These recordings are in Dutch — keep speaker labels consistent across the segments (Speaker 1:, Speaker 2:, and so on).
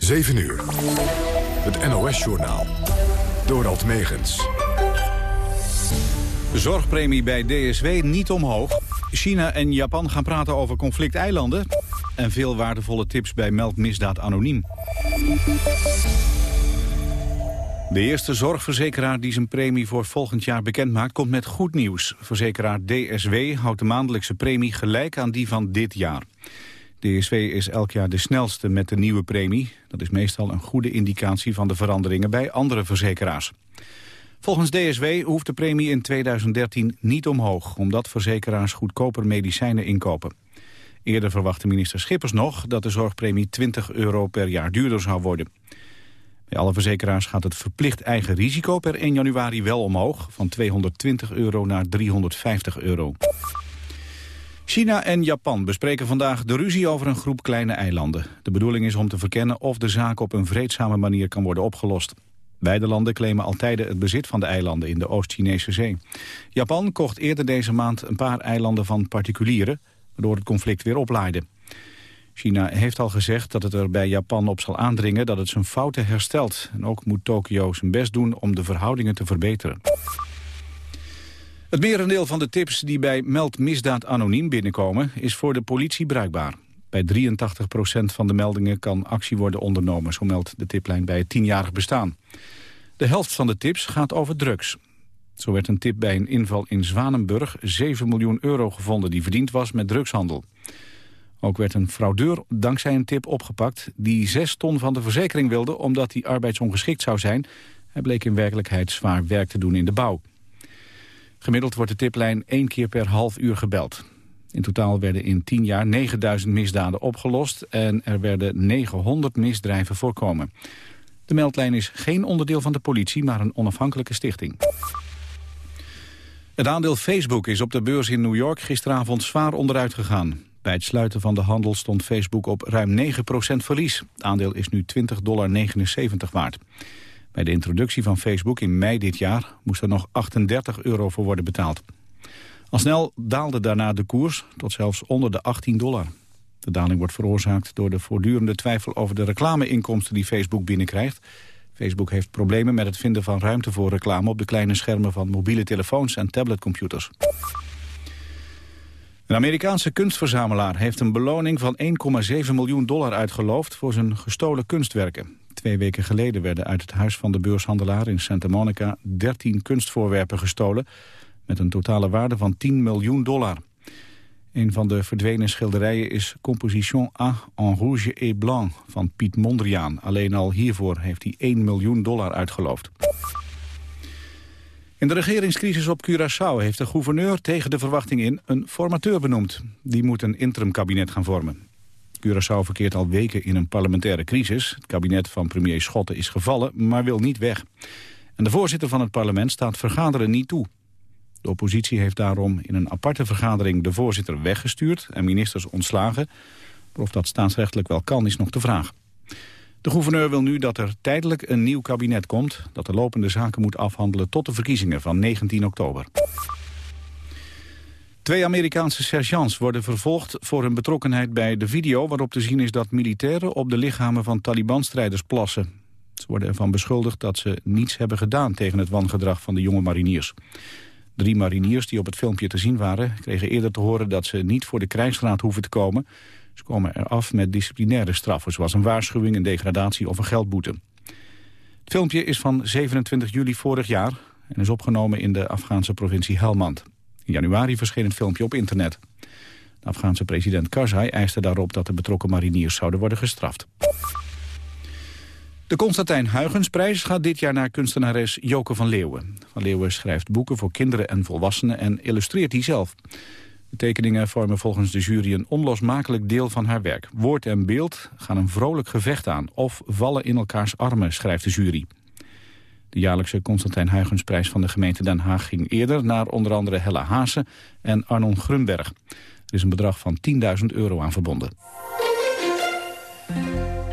Speaker 1: 7 uur. Het NOS-journaal. Dorald Megens.
Speaker 2: Zorgpremie bij DSW niet omhoog. China en Japan gaan praten over conflicteilanden. En veel waardevolle tips bij Meldmisdaad Anoniem. De eerste zorgverzekeraar die zijn premie voor volgend jaar bekendmaakt... komt met goed nieuws. Verzekeraar DSW houdt de maandelijkse premie gelijk aan die van dit jaar. DSW is elk jaar de snelste met de nieuwe premie. Dat is meestal een goede indicatie van de veranderingen bij andere verzekeraars. Volgens DSW hoeft de premie in 2013 niet omhoog... omdat verzekeraars goedkoper medicijnen inkopen. Eerder verwachtte minister Schippers nog dat de zorgpremie 20 euro per jaar duurder zou worden. Bij alle verzekeraars gaat het verplicht eigen risico per 1 januari wel omhoog... van 220 euro naar 350 euro. China en Japan bespreken vandaag de ruzie over een groep kleine eilanden. De bedoeling is om te verkennen of de zaak op een vreedzame manier kan worden opgelost. Beide landen claimen altijd het bezit van de eilanden in de Oost-Chinese zee. Japan kocht eerder deze maand een paar eilanden van particulieren, waardoor het conflict weer oplaaide. China heeft al gezegd dat het er bij Japan op zal aandringen dat het zijn fouten herstelt. En ook moet Tokio zijn best doen om de verhoudingen te verbeteren. Het merendeel van de tips die bij Meld Misdaad Anoniem binnenkomen is voor de politie bruikbaar. Bij 83% van de meldingen kan actie worden ondernomen, zo meldt de tiplijn bij het tienjarig bestaan. De helft van de tips gaat over drugs. Zo werd een tip bij een inval in Zwanenburg 7 miljoen euro gevonden die verdiend was met drugshandel. Ook werd een fraudeur dankzij een tip opgepakt die 6 ton van de verzekering wilde omdat hij arbeidsongeschikt zou zijn. Hij bleek in werkelijkheid zwaar werk te doen in de bouw. Gemiddeld wordt de tiplijn één keer per half uur gebeld. In totaal werden in 10 jaar 9000 misdaden opgelost en er werden 900 misdrijven voorkomen. De meldlijn is geen onderdeel van de politie, maar een onafhankelijke stichting. Het aandeel Facebook is op de beurs in New York gisteravond zwaar onderuit gegaan. Bij het sluiten van de handel stond Facebook op ruim 9% verlies. Het aandeel is nu 20,79 dollar waard. Bij de introductie van Facebook in mei dit jaar moest er nog 38 euro voor worden betaald. Al snel daalde daarna de koers tot zelfs onder de 18 dollar. De daling wordt veroorzaakt door de voortdurende twijfel over de reclameinkomsten die Facebook binnenkrijgt. Facebook heeft problemen met het vinden van ruimte voor reclame op de kleine schermen van mobiele telefoons en tabletcomputers. Een Amerikaanse kunstverzamelaar heeft een beloning van 1,7 miljoen dollar uitgeloofd voor zijn gestolen kunstwerken. Twee weken geleden werden uit het huis van de beurshandelaar in Santa Monica 13 kunstvoorwerpen gestolen met een totale waarde van 10 miljoen dollar. Een van de verdwenen schilderijen is Composition A en rouge et blanc van Piet Mondriaan. Alleen al hiervoor heeft hij 1 miljoen dollar uitgeloofd. In de regeringscrisis op Curaçao heeft de gouverneur tegen de verwachting in een formateur benoemd. Die moet een interimkabinet gaan vormen. Curaçao verkeert al weken in een parlementaire crisis. Het kabinet van premier Schotten is gevallen, maar wil niet weg. En de voorzitter van het parlement staat vergaderen niet toe. De oppositie heeft daarom in een aparte vergadering de voorzitter weggestuurd en ministers ontslagen. Of dat staatsrechtelijk wel kan is nog de vraag. De gouverneur wil nu dat er tijdelijk een nieuw kabinet komt... dat de lopende zaken moet afhandelen tot de verkiezingen van 19 oktober. Twee Amerikaanse sergeants worden vervolgd voor hun betrokkenheid bij de video... waarop te zien is dat militairen op de lichamen van Taliban-strijders plassen. Ze worden ervan beschuldigd dat ze niets hebben gedaan tegen het wangedrag van de jonge mariniers. Drie mariniers die op het filmpje te zien waren... kregen eerder te horen dat ze niet voor de krijgsraad hoeven te komen. Ze komen eraf met disciplinaire straffen... zoals een waarschuwing, een degradatie of een geldboete. Het filmpje is van 27 juli vorig jaar... en is opgenomen in de Afghaanse provincie Helmand. In januari verscheen het filmpje op internet. De Afghaanse president Karzai eiste daarop dat de betrokken mariniers zouden worden gestraft. De Constantijn Huygensprijs gaat dit jaar naar kunstenares Joke van Leeuwen. Van Leeuwen schrijft boeken voor kinderen en volwassenen en illustreert die zelf. De tekeningen vormen volgens de jury een onlosmakelijk deel van haar werk. Woord en beeld gaan een vrolijk gevecht aan of vallen in elkaars armen, schrijft de jury. De jaarlijkse Constantijn Huygensprijs van de gemeente Den Haag ging eerder naar onder andere Hella Haase en Arnon Grunberg. Er is een bedrag van 10.000 euro aan verbonden.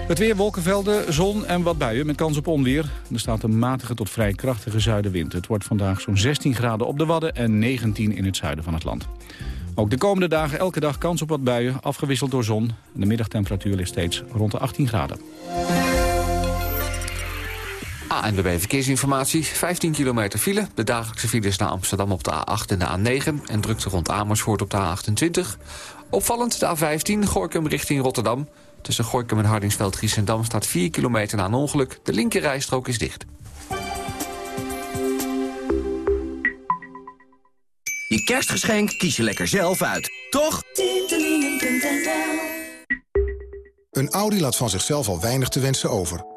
Speaker 2: Het weer, wolkenvelden, zon en wat buien met kans op onweer. Er staat een matige tot vrij krachtige zuidenwind. Het wordt vandaag zo'n 16 graden op de Wadden en 19 in het zuiden van het land. Ook de komende dagen elke dag kans op wat buien, afgewisseld door zon. De middagtemperatuur ligt steeds rond de 18 graden.
Speaker 3: ANWB Verkeersinformatie. 15 kilometer file. De dagelijkse files naar Amsterdam op de A8 en de A9. En drukte rond Amersfoort op de A28. Opvallend de A15, Gorkum richting Rotterdam. Tussen Gorkum en Hardingsveld-Giessendam staat 4 kilometer na een ongeluk. De linkerrijstrook is dicht.
Speaker 4: Je kerstgeschenk kies je lekker zelf uit, toch?
Speaker 5: Een Audi laat van zichzelf al weinig te wensen over.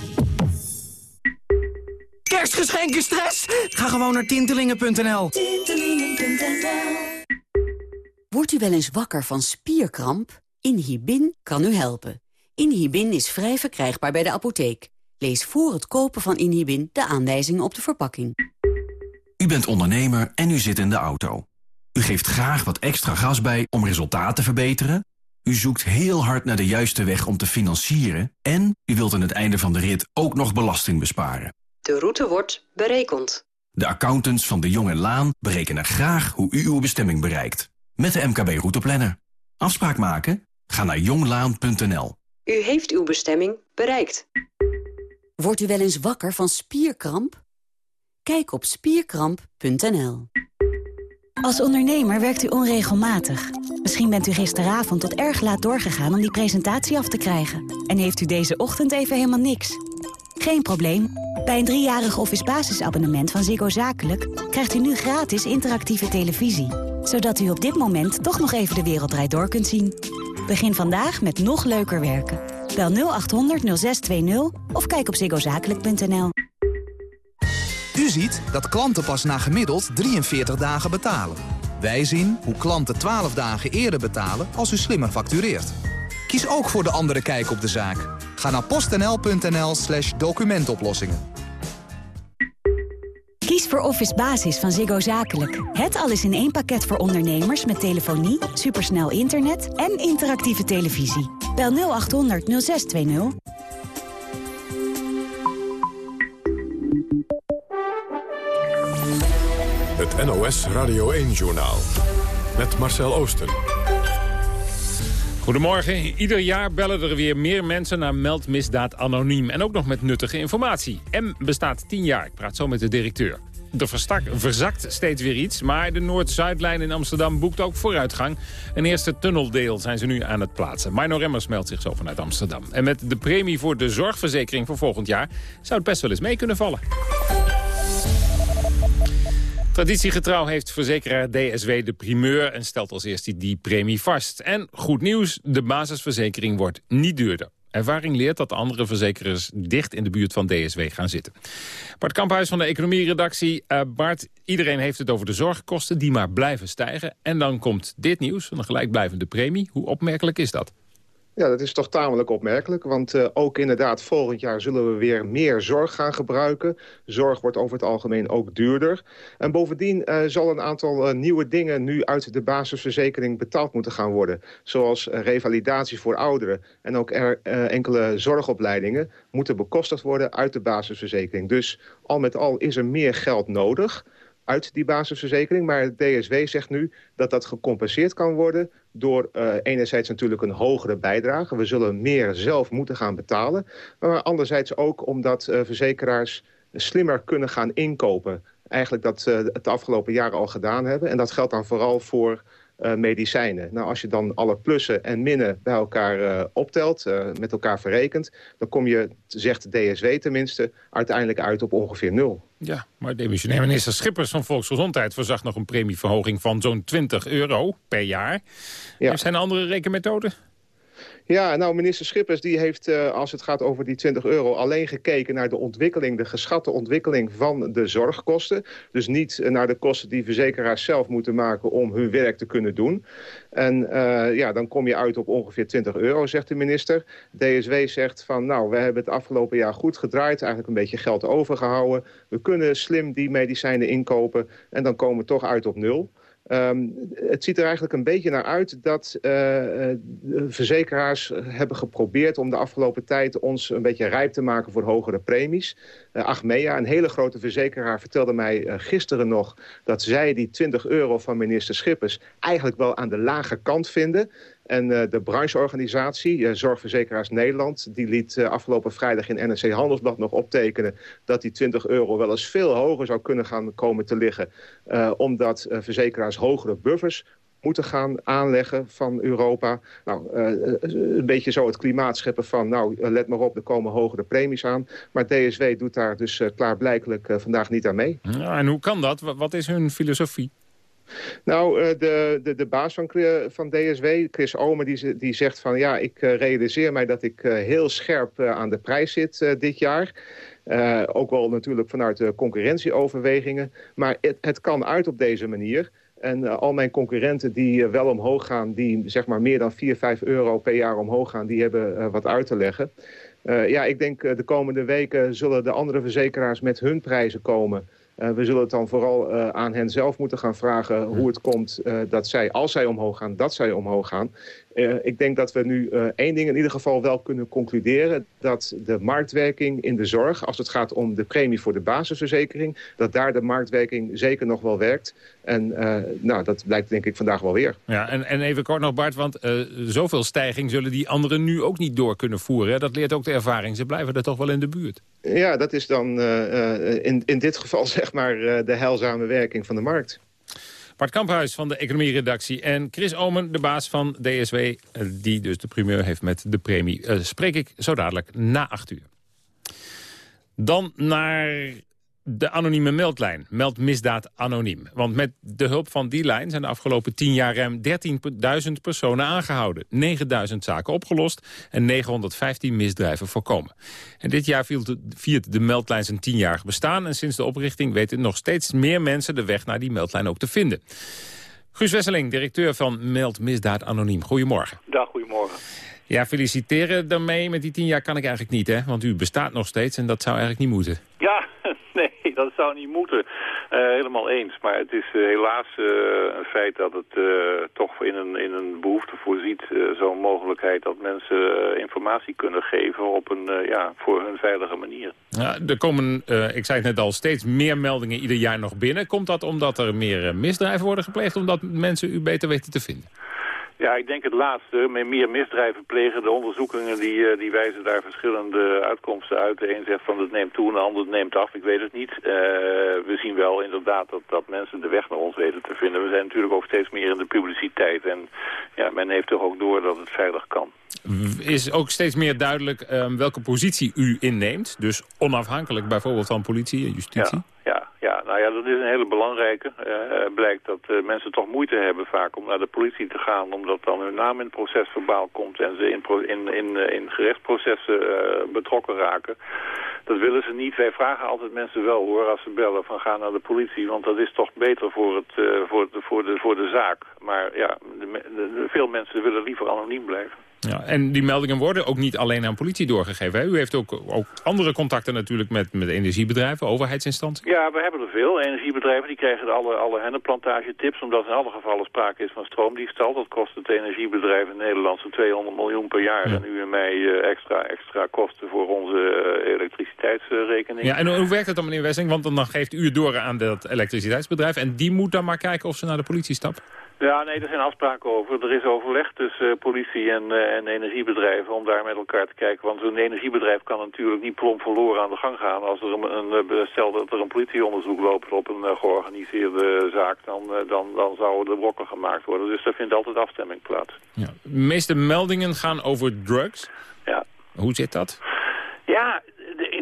Speaker 4: Kerstgeschenken stress? Ga gewoon naar tintelingen.nl.
Speaker 6: Tintelingen.nl Wordt u wel eens wakker van spierkramp? Inhibin kan u helpen. Inhibin is vrij verkrijgbaar bij de apotheek. Lees voor het kopen van Inhibin de aanwijzingen op de verpakking.
Speaker 7: U bent ondernemer en u zit in de auto. U geeft graag wat extra gas bij om resultaten te verbeteren. U zoekt heel hard naar de juiste weg om te financieren... en u wilt aan het einde van de rit ook nog belasting besparen.
Speaker 8: De route wordt berekend.
Speaker 7: De accountants van de Jonge Laan berekenen graag hoe u uw bestemming bereikt. Met de MKB Routeplanner. Afspraak maken? Ga naar jonglaan.nl.
Speaker 8: U heeft uw bestemming bereikt.
Speaker 6: Wordt u wel eens wakker van spierkramp? Kijk op spierkramp.nl.
Speaker 9: Als ondernemer werkt u onregelmatig. Misschien bent u gisteravond tot erg laat doorgegaan om die presentatie af te krijgen. En heeft u deze ochtend even helemaal niks. Geen probleem. Bij een driejarig office basisabonnement van Ziggo Zakelijk... krijgt u nu gratis interactieve televisie. Zodat u op dit moment toch nog even de wereld draait door kunt zien. Begin vandaag met nog leuker werken. Bel 0800 0620 of kijk op ziggozakelijk.nl.
Speaker 10: U ziet dat klanten pas na gemiddeld 43 dagen betalen. Wij zien hoe klanten 12 dagen eerder betalen als u slimmer factureert. Kies ook voor de andere kijk op de zaak. Ga naar postnl.nl slash documentoplossingen.
Speaker 9: Kies voor Office Basis van Ziggo Zakelijk. Het alles in één pakket voor ondernemers met telefonie, supersnel internet en interactieve televisie. Bel 0800 0620.
Speaker 1: Het NOS Radio 1-journaal. Met Marcel Oosten.
Speaker 11: Goedemorgen. Ieder jaar bellen er weer meer mensen naar Meldmisdaad Anoniem. En ook nog met nuttige informatie. M bestaat 10 jaar. Ik praat zo met de directeur. De verstak verzakt steeds weer iets, maar de Noord-Zuidlijn in Amsterdam boekt ook vooruitgang. Een eerste tunneldeel zijn ze nu aan het plaatsen. Mino Remmers meldt zich zo vanuit Amsterdam. En met de premie voor de zorgverzekering voor volgend jaar zou het best wel eens mee kunnen vallen. Traditiegetrouw heeft verzekeraar DSW de primeur... en stelt als eerste die premie vast. En goed nieuws, de basisverzekering wordt niet duurder. Ervaring leert dat andere verzekeraars dicht in de buurt van DSW gaan zitten. Bart Kamphuis van de economieredactie. Uh, Bart, iedereen heeft het over de zorgkosten die maar blijven stijgen. En dan komt dit nieuws, een gelijkblijvende premie. Hoe opmerkelijk is dat?
Speaker 12: Ja, dat is toch tamelijk opmerkelijk. Want uh, ook inderdaad, volgend jaar zullen we weer meer zorg gaan gebruiken. Zorg wordt over het algemeen ook duurder. En bovendien uh, zal een aantal uh, nieuwe dingen nu uit de basisverzekering betaald moeten gaan worden. Zoals revalidatie voor ouderen en ook er, enkele zorgopleidingen moeten bekostigd worden uit de basisverzekering. Dus al met al is er meer geld nodig uit die basisverzekering. Maar het DSW zegt nu dat dat gecompenseerd kan worden... door uh, enerzijds natuurlijk een hogere bijdrage. We zullen meer zelf moeten gaan betalen. Maar anderzijds ook omdat uh, verzekeraars slimmer kunnen gaan inkopen. Eigenlijk dat ze uh, het afgelopen jaar al gedaan hebben. En dat geldt dan vooral voor medicijnen. Nou, als je dan alle plussen en minnen bij elkaar uh, optelt, uh, met elkaar verrekent... dan kom je, zegt DSW tenminste, uiteindelijk uit op ongeveer nul.
Speaker 11: Ja, maar demissionair minister Schippers van Volksgezondheid... voorzag nog een premieverhoging van zo'n 20 euro per jaar. Ja. Zijn er andere rekenmethoden?
Speaker 12: Ja, nou minister Schippers die heeft uh, als het gaat over die 20 euro alleen gekeken naar de ontwikkeling, de geschatte ontwikkeling van de zorgkosten. Dus niet uh, naar de kosten die verzekeraars zelf moeten maken om hun werk te kunnen doen. En uh, ja, dan kom je uit op ongeveer 20 euro, zegt de minister. DSW zegt van nou, we hebben het afgelopen jaar goed gedraaid, eigenlijk een beetje geld overgehouden. We kunnen slim die medicijnen inkopen en dan komen we toch uit op nul. Um, het ziet er eigenlijk een beetje naar uit dat uh, de verzekeraars hebben geprobeerd om de afgelopen tijd ons een beetje rijp te maken voor hogere premies. Uh, Achmea, een hele grote verzekeraar, vertelde mij gisteren nog dat zij die 20 euro van minister Schippers eigenlijk wel aan de lage kant vinden. En uh, de brancheorganisatie, uh, Zorgverzekeraars Nederland... die liet uh, afgelopen vrijdag in NRC Handelsblad nog optekenen... dat die 20 euro wel eens veel hoger zou kunnen gaan komen te liggen... omdat verzekeraars hogere buffers moeten gaan aanleggen van Europa. Nou, een beetje zo het klimaat scheppen van... nou, let maar op, er komen hogere premies aan. Maar DSW doet daar dus klaarblijkelijk vandaag niet aan mee.
Speaker 11: Ja, en hoe kan dat? Wat is hun filosofie?
Speaker 12: Nou, de, de, de baas van, van DSW, Chris Omer, die, zegt van... ja, ik realiseer mij dat ik heel scherp aan de prijs zit dit jaar... Ook wel natuurlijk vanuit de concurrentieoverwegingen. Maar het, het kan uit op deze manier. En al mijn concurrenten die wel omhoog gaan... die zeg maar meer dan 4, 5 euro per jaar omhoog gaan... die hebben wat uit te leggen. ja, ik denk de komende weken zullen de andere verzekeraars met hun prijzen komen... Uh, we zullen het dan vooral uh, aan hen zelf moeten gaan vragen hoe het komt uh, dat zij, als zij omhoog gaan, dat zij omhoog gaan. Ik denk dat we nu één ding in ieder geval wel kunnen concluderen. Dat de marktwerking in de zorg, als het gaat om de premie voor de basisverzekering, dat daar de marktwerking zeker nog wel werkt. En nou, dat blijkt denk ik vandaag wel weer.
Speaker 11: Ja, en, en even kort nog Bart, want zoveel stijging zullen die anderen nu ook niet door kunnen voeren. Hè? Dat leert ook de ervaring. Ze blijven er toch wel in de buurt.
Speaker 12: Ja, dat is dan in, in dit geval zeg maar de heilzame werking van de markt.
Speaker 11: Bart Kamphuis van de economieredactie en Chris Omen, de baas van DSW... die dus de primeur heeft met de premie. Uh, spreek ik zo dadelijk na acht uur. Dan naar de anonieme meldlijn. Meld misdaad anoniem. Want met de hulp van die lijn zijn de afgelopen 10 jaar ruim 13.000 personen aangehouden. 9.000 zaken opgelost en 915 misdrijven voorkomen. En dit jaar viert de meldlijn zijn 10-jarig bestaan. En sinds de oprichting weten nog steeds meer mensen de weg naar die meldlijn ook te vinden. Guus Wesseling, directeur van Meld Misdaad Anoniem. Goedemorgen.
Speaker 13: Dag, goedemorgen.
Speaker 11: Ja, feliciteren daarmee. Met die 10 jaar kan ik eigenlijk niet, hè? Want u bestaat nog steeds en dat zou eigenlijk niet moeten.
Speaker 13: Ja, dat zou niet moeten. Uh, helemaal eens. Maar het is uh, helaas uh, een feit dat het toch in een, in een behoefte voorziet... zo'n mogelijkheid dat mensen informatie kunnen geven op een, ja, voor hun veilige manier.
Speaker 11: Ja, er komen, ik zei het net al, steeds meer meldingen ieder jaar nog binnen. Komt dat omdat er meer misdrijven worden gepleegd... omdat mensen u beter weten te vinden?
Speaker 13: Ja, ik denk het laatste. Met meer misdrijven plegen. De onderzoekingen die, die wijzen daar verschillende uitkomsten uit. De een zegt van het neemt toe en de ander neemt af. Ik weet het niet. Uh, we zien wel inderdaad dat, dat mensen de weg naar ons weten te vinden. We zijn natuurlijk ook steeds meer in de publiciteit. En ja, men heeft toch ook door dat het veilig kan.
Speaker 11: Is ook steeds meer duidelijk um, welke positie u inneemt. Dus onafhankelijk bijvoorbeeld van politie en justitie.
Speaker 13: Ja. Nou ja, dat is een hele belangrijke. Uh, blijkt dat uh, mensen toch moeite hebben vaak om naar de politie te gaan... omdat dan hun naam in het proces verbaal komt... en ze in, in, in, in gerechtsprocessen betrokken raken. Dat willen ze niet. Wij vragen altijd mensen wel hoor, als ze bellen van ga naar de politie... want dat is toch beter voor, het, voor, de, voor, de, voor de zaak. Maar ja, de, de, veel mensen willen liever anoniem blijven.
Speaker 11: Ja, en die meldingen worden ook niet alleen aan politie doorgegeven. Hè? U heeft ook, ook andere contacten natuurlijk met, met energiebedrijven, overheidsinstanties.
Speaker 13: Ja, we hebben er veel. Energiebedrijven die krijgen alle, alle hennepplantagetips... omdat in alle gevallen sprake is van stroomdiefstal. Dat kost het energiebedrijf in Nederland zo'n 200 miljoen per jaar. Ja. En u en mij uh, extra, extra kosten voor onze uh, elektriciteitsrekening.
Speaker 11: Ja, en hoe werkt het dan, meneer Wessing? Want dan geeft u het door aan dat elektriciteitsbedrijf... en die moet dan maar kijken of ze naar de politie stapt?
Speaker 13: Ja, nee, er zijn afspraken over. Er is overleg tussen uh, politie en, uh, en energiebedrijven om daar met elkaar te kijken. Want een energiebedrijf kan natuurlijk niet plomp verloren aan de gang gaan. Als er een, een stel dat er een politieonderzoek loopt op een georganiseerde zaak, dan, dan, dan zouden de brokken gemaakt worden. Dus daar vindt altijd afstemming plaats.
Speaker 11: Ja. De meeste meldingen gaan over drugs.
Speaker 13: Ja.
Speaker 11: Hoe zit dat?
Speaker 13: Ja,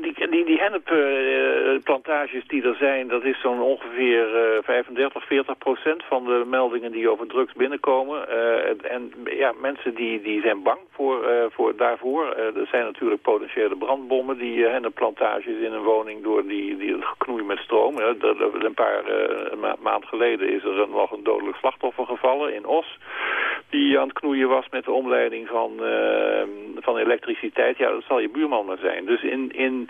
Speaker 13: die, die hennepplantages die er zijn, dat is zo'n ongeveer 35, 40 procent van de meldingen die over drugs binnenkomen. en ja, mensen die, die zijn bang voor, voor daarvoor. er zijn natuurlijk potentiële brandbommen, die hennepplantages in een woning door die, die geknoeien met stroom. een paar ma maanden geleden is er nog een dodelijk slachtoffer gevallen in Os. Die aan het knoeien was met de omleiding van, van elektriciteit. Ja, dat zal je buurman maar zijn. Dus in, in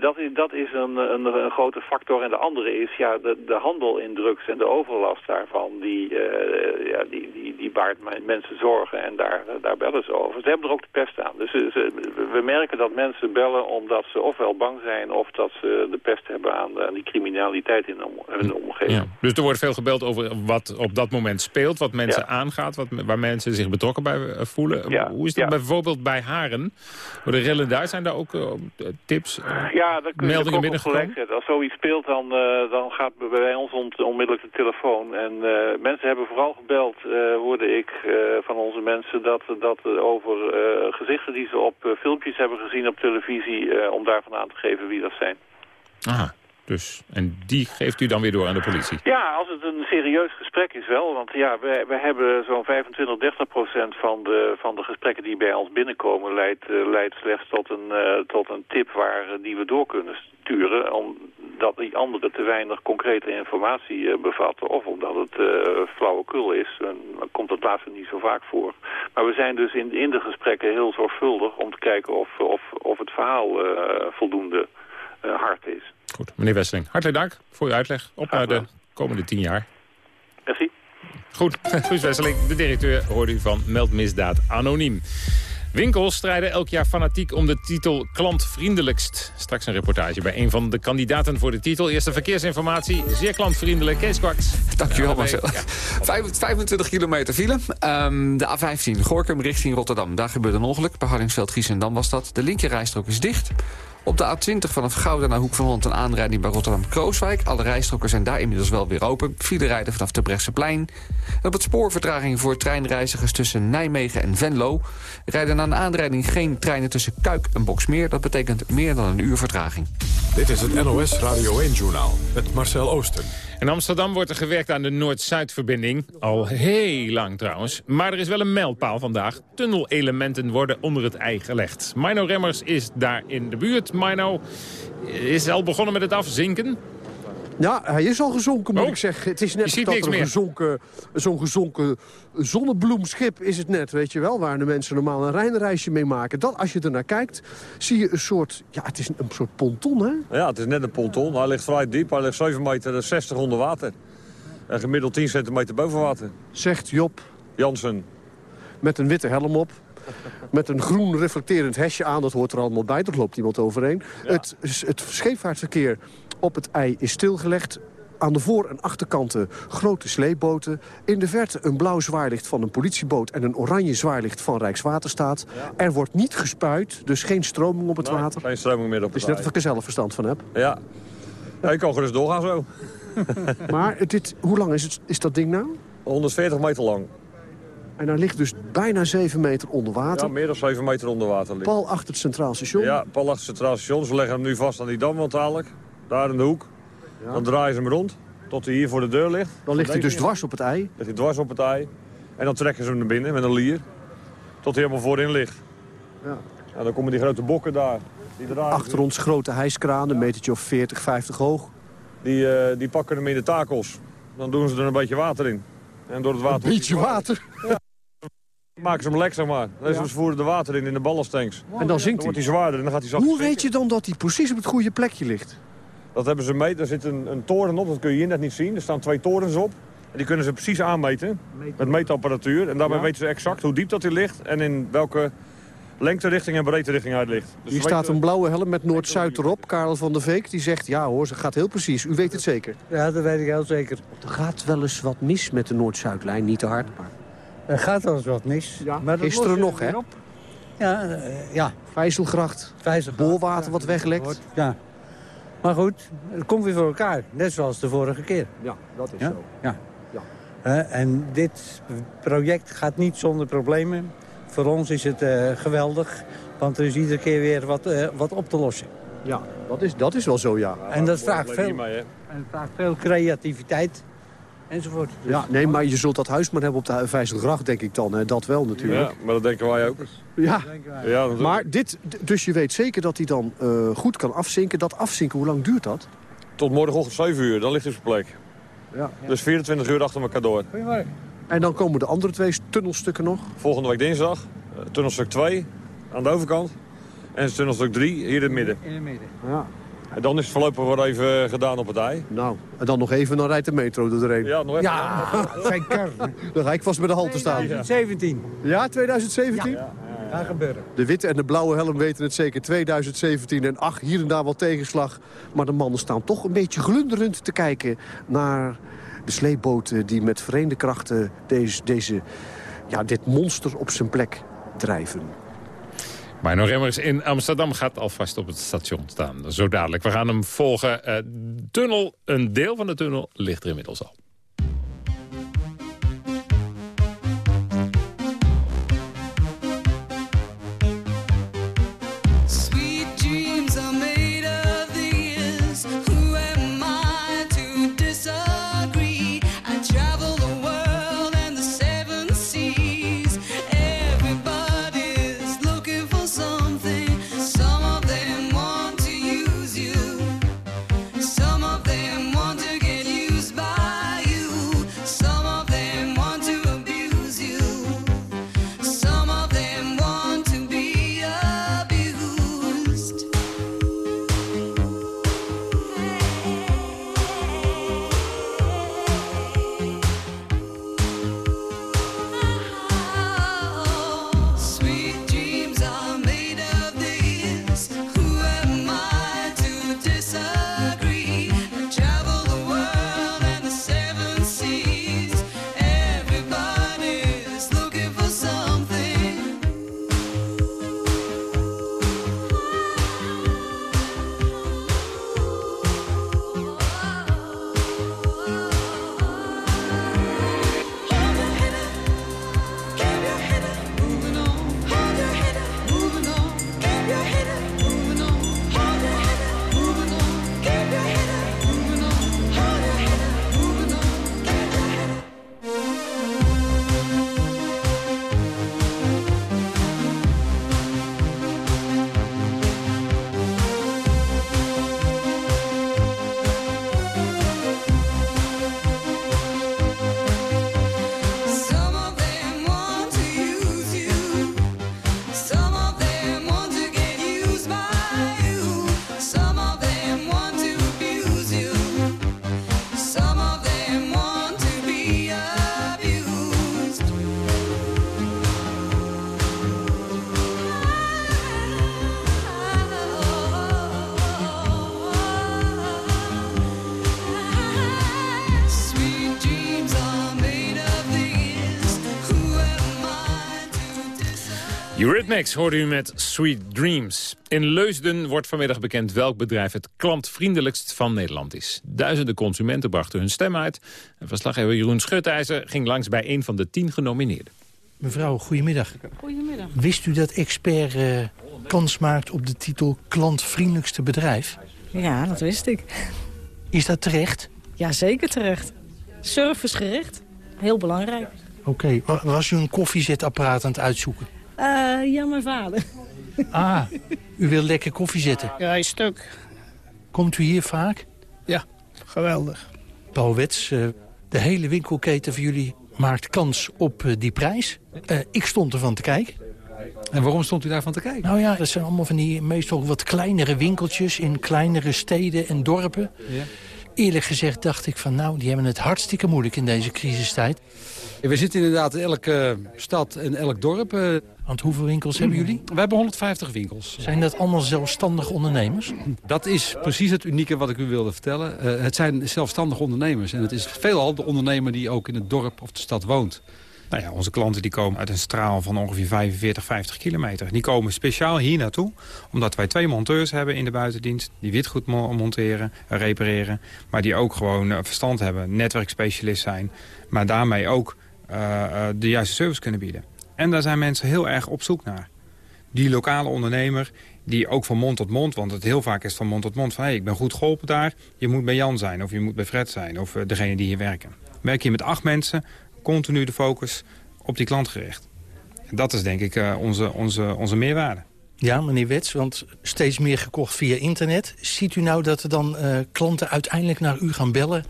Speaker 13: dat, is, dat is een, een, een, grote factor. En de andere is ja, de, de handel in drugs en de overlast daarvan. Die, uh, ja, die, die, die baart mensen zorgen en daar, daar bellen ze over. Ze hebben er ook de pest aan. Dus ze, we merken dat mensen bellen omdat ze ofwel bang zijn... of dat ze de pest hebben aan, aan die criminaliteit in hun omgeving. Ja.
Speaker 11: Dus er wordt veel gebeld over wat op dat moment speelt. Wat mensen aangaat. Wat, waar mensen zich betrokken bij eh, voelen. Hoe is dat bijvoorbeeld bij Haren? De rellen daar zijn daar ook tips
Speaker 13: ja, dat kun je. Als zoiets speelt, dan, uh, dan gaat bij ons onmiddellijk de telefoon. En uh, mensen hebben vooral gebeld, uh, hoorde ik van onze mensen, dat, dat over gezichten die ze op filmpjes hebben gezien op televisie, om daarvan aan te geven wie dat zijn.
Speaker 11: Aha. Dus, en die geeft u dan weer door aan de politie?
Speaker 13: Ja, als het een serieus gesprek is wel. Want ja, we, we hebben zo'n 25, 30 procent van de, van de gesprekken die bij ons binnenkomen... leidt, uh, leidt slechts tot een, uh, tot een tip waar, uh, die we door kunnen sturen. Omdat die andere te weinig concrete informatie bevatten. Of omdat het flauwekul is. En dan komt het laatste niet zo vaak voor. Maar we zijn dus in, in de gesprekken heel zorgvuldig om te kijken of, of, of het verhaal voldoende hard is.
Speaker 11: Goed, meneer Wesseling, hartelijk dank voor uw uitleg. Op naar de komende tien jaar.
Speaker 13: Merci.
Speaker 11: Goed, Guus Wesseling, de directeur, hoorde u van Meldmisdaad Anoniem. Winkels strijden elk jaar fanatiek om de titel klantvriendelijkst. Straks een reportage bij een van de kandidaten voor de titel. Eerste verkeersinformatie, zeer klantvriendelijk. Kees Kwaks.
Speaker 3: Dankjewel Marcel. Ja. 25 kilometer file. Um, de A15, Gorkum richting Rotterdam. Daar gebeurde een ongeluk. Bij Hardingsveld-Giessendam was dat. De linkerrijstrook is dicht. Op de A20 vanaf Gouden naar Hoek van Holland een aanrijding bij Rotterdam-Krooswijk. Alle rijstroken zijn daar inmiddels wel weer open. File rijden vanaf de Brechtseplein. En op het spoorvertraging voor treinreizigers tussen Nijmegen en Venlo... rijden na een aanrijding geen treinen tussen Kuik en Boksmeer. Dat betekent meer dan een uur vertraging.
Speaker 1: Dit is het NOS Radio 1-journaal met Marcel Oosten.
Speaker 11: In Amsterdam wordt er gewerkt aan de Noord-Zuid-verbinding. Al heel lang trouwens. Maar er is wel een mijlpaal vandaag. Tunnelelementen worden onder het ei gelegd. Mino Remmers is daar in de buurt. Mino is al begonnen met het afzinken.
Speaker 14: Ja, hij is al gezonken, moet oh. ik zeggen. Het is net dat er gezonken, zo'n gezonken zonnebloemschip is het net, weet je wel. Waar de mensen normaal een Rijnreisje mee maken. Dat, als je er naar kijkt, zie je een soort... Ja, het is een, een soort ponton, hè?
Speaker 15: Ja, het is net een ponton. Hij ligt vrij diep. Hij ligt 7 meter 60 onder water. En gemiddeld 10 centimeter boven water.
Speaker 14: Zegt Job...
Speaker 15: Jansen.
Speaker 14: Met een witte helm op met een groen reflecterend hesje aan. Dat hoort er allemaal bij, er loopt iemand overheen. Het, het scheepvaartverkeer op het ei is stilgelegd. Aan de voor- en achterkanten grote sleepboten. In de verte een blauw zwaarlicht van een politieboot... en een oranje zwaarlicht van Rijkswaterstaat. Er wordt niet gespuit, dus geen stroming op het water.
Speaker 15: geen stroming meer op het
Speaker 14: Het is net of ik er zelf verstand van heb.
Speaker 15: Ja, ja ik kan gerust doorgaan zo.
Speaker 14: maar dit, hoe lang is, het, is dat ding nou?
Speaker 15: 140 meter lang.
Speaker 14: En daar ligt dus bijna 7 meter onder water.
Speaker 15: Ja, meer dan 7 meter onder water ligt.
Speaker 14: Pal achter het Centraal Station.
Speaker 15: Ja, pal achter het Centraal Station. Ze leggen hem nu vast aan die dam dadelijk. Daar in de hoek. Ja. Dan draaien ze hem rond tot hij hier voor de deur ligt.
Speaker 14: Dan ligt hij dus dwars op het ei?
Speaker 15: Ligt hij dwars op het ei. En dan trekken ze hem naar binnen met een lier. Tot hij helemaal voorin ligt. Ja. En dan komen die grote bokken daar.
Speaker 14: Die Achter ons grote hijskraan, een metertje of 40, 50 hoog.
Speaker 15: Die, uh, die pakken hem in de takels. Dan doen ze er een beetje water in. En door het water...
Speaker 14: Een beetje water?
Speaker 15: Ja. Maken ze hem lek, zeg maar. Ja. ze voeren de water in, in de ballenstanks.
Speaker 14: En dan zinkt
Speaker 15: dan wordt hij zwaarder en dan gaat hij zacht
Speaker 14: Hoe weet je dan dat hij precies op het goede plekje ligt?
Speaker 15: Dat hebben ze mee. Er zit een, een, toren op, dat kun je hier net niet zien. Er staan twee torens op. En die kunnen ze precies aanmeten met meetapparatuur. En daarbij weten ze exact hoe diep dat hij ligt en in welke lengte-richting en breedte-richting hij ligt.
Speaker 14: Dus hier staat een blauwe helm met Noord-Zuid erop. Karel van der Veek die zegt, ja hoor, ze gaat heel precies. U weet het zeker?
Speaker 16: Ja, dat weet ik heel zeker.
Speaker 14: Er gaat wel eens wat mis met de Noord-Zuidlijn. Niet te hard, maar...
Speaker 16: Er gaat wel eens wat mis.
Speaker 14: Ja, maar gisteren nog, hè?
Speaker 16: Ja, uh, ja.
Speaker 14: Vijzelgracht, Vijzelgracht boorwater wat weglekt.
Speaker 16: Ja. Maar goed, het komt weer voor elkaar. Net zoals de vorige keer.
Speaker 14: Ja, dat is zo.
Speaker 16: Ja. ja. Uh, en dit project gaat niet zonder problemen. Voor ons is het uh, geweldig, want er is iedere keer weer wat, uh, wat op te lossen.
Speaker 14: Ja, dat is, dat is wel zo, ja.
Speaker 16: En dat vraagt veel,
Speaker 15: mee,
Speaker 16: en het vraagt veel creativiteit enzovoort. Dus-
Speaker 14: Ja, nee, maar je zult dat huis maar hebben op de Vijzelgracht, denk ik dan. Hè? Dat wel natuurlijk.
Speaker 15: Ja, maar dat denken wij ook.
Speaker 14: Ja,
Speaker 15: Ja,
Speaker 14: maar dit, dus je weet zeker dat hij dan eh, goed kan afzinken. Dat afzinken, hoe lang duurt dat?
Speaker 15: Tot morgenochtend 7 uur, dan ligt hij op zijn plek.
Speaker 14: Ja.
Speaker 15: Dus 24 uur achter elkaar door.
Speaker 16: Goedemorgen.
Speaker 14: En dan komen de andere twee tunnelstukken nog.
Speaker 15: Volgende week dinsdag, eh, tunnelstuk 2 aan de overkant. En tunnelstuk 3 hier in het midden.
Speaker 16: In het midden.
Speaker 14: Ja.
Speaker 15: En dan is het voorlopig weer even gedaan op het ei.
Speaker 14: Nou, en dan nog even, dan rijdt de metro er doorheen.
Speaker 15: Ja, nog even.
Speaker 14: Ja,
Speaker 16: Geen kar.
Speaker 14: dan ga ik vast bij de halte staan.
Speaker 16: 2017.
Speaker 14: Ja, 2017?
Speaker 16: Gaat gebeuren.
Speaker 14: De witte en de blauwe helm weten het zeker 2017. En ach, hier en daar wat tegenslag. Maar de mannen staan toch een beetje glunderend te kijken... naar de sleepboten die met vereende krachten deze, deze, ja, dit monster op zijn plek drijven.
Speaker 17: Maar nog Remmers in Amsterdam gaat alvast op het station staan. Zo dadelijk. We gaan hem volgen. Eh, tunnel, een deel van de tunnel ligt er inmiddels al. Eurythmics hoorde u met Sweet Dreams. In Leusden wordt vanmiddag bekend welk bedrijf het klantvriendelijkst van Nederland is. Duizenden consumenten brachten hun stem uit. En verslaggever Jeroen Schutijzer ging langs bij een van de tien genomineerden.
Speaker 18: Mevrouw, goedemiddag.
Speaker 19: Goedemiddag.
Speaker 18: Wist u dat Expert eh, kans maakt op de titel klantvriendelijkste bedrijf?
Speaker 19: Ja, dat wist ik.
Speaker 18: Is dat terecht?
Speaker 19: Ja, zeker terecht. Servicegericht. Heel belangrijk.
Speaker 18: Oké, wa- was u een koffiezetapparaat aan het uitzoeken?
Speaker 19: Eh, ja, mijn vader.
Speaker 18: Ah, u wil lekker koffie zetten.
Speaker 20: Ja, hij is stuk.
Speaker 18: Komt u hier vaak?
Speaker 20: Ja, geweldig.
Speaker 18: Paul Wets, eh, de hele winkelketen voor jullie maakt kans op eh, die prijs. Eh, ik stond ervan te kijken.
Speaker 21: En waarom stond u daarvan te kijken?
Speaker 18: Nou ja, dat zijn allemaal van die meestal wat kleinere winkeltjes in kleinere steden en dorpen.
Speaker 21: Ja.
Speaker 18: Eerlijk gezegd dacht ik van nou, die hebben het hartstikke moeilijk in deze crisistijd.
Speaker 21: We zitten inderdaad in elke stad en elk dorp. eh,
Speaker 18: Want hoeveel winkels hebben jullie?
Speaker 21: We hebben 150 winkels.
Speaker 18: Zijn dat allemaal zelfstandige ondernemers?
Speaker 21: Dat is precies het unieke wat ik u wilde vertellen. Eh, het zijn zelfstandige ondernemers. En het is veelal de ondernemer die ook in het dorp of de stad woont.
Speaker 22: Nou ja, onze klanten die komen uit een straal van ongeveer 45, 50 kilometer. Die komen speciaal hier naartoe, omdat wij twee monteurs hebben in de buitendienst... die witgoed mo- monteren, repareren, maar die ook gewoon eh, verstand hebben... netwerkspecialist zijn, maar daarmee ook eh, eh, de juiste service kunnen bieden. En daar zijn mensen heel erg op zoek naar. Die lokale ondernemer die ook van mond tot mond, want het heel vaak is van mond tot mond... van hey, ik ben goed geholpen daar, je moet bij Jan zijn of je moet bij Fred zijn... of degene die hier werken. Werk je met acht mensen, continu de focus op die klant gericht. En dat is denk ik uh, onze, onze, onze meerwaarde.
Speaker 18: Ja, meneer Wets, want steeds meer gekocht via internet. Ziet u nou dat er dan uh, klanten uiteindelijk naar u gaan bellen...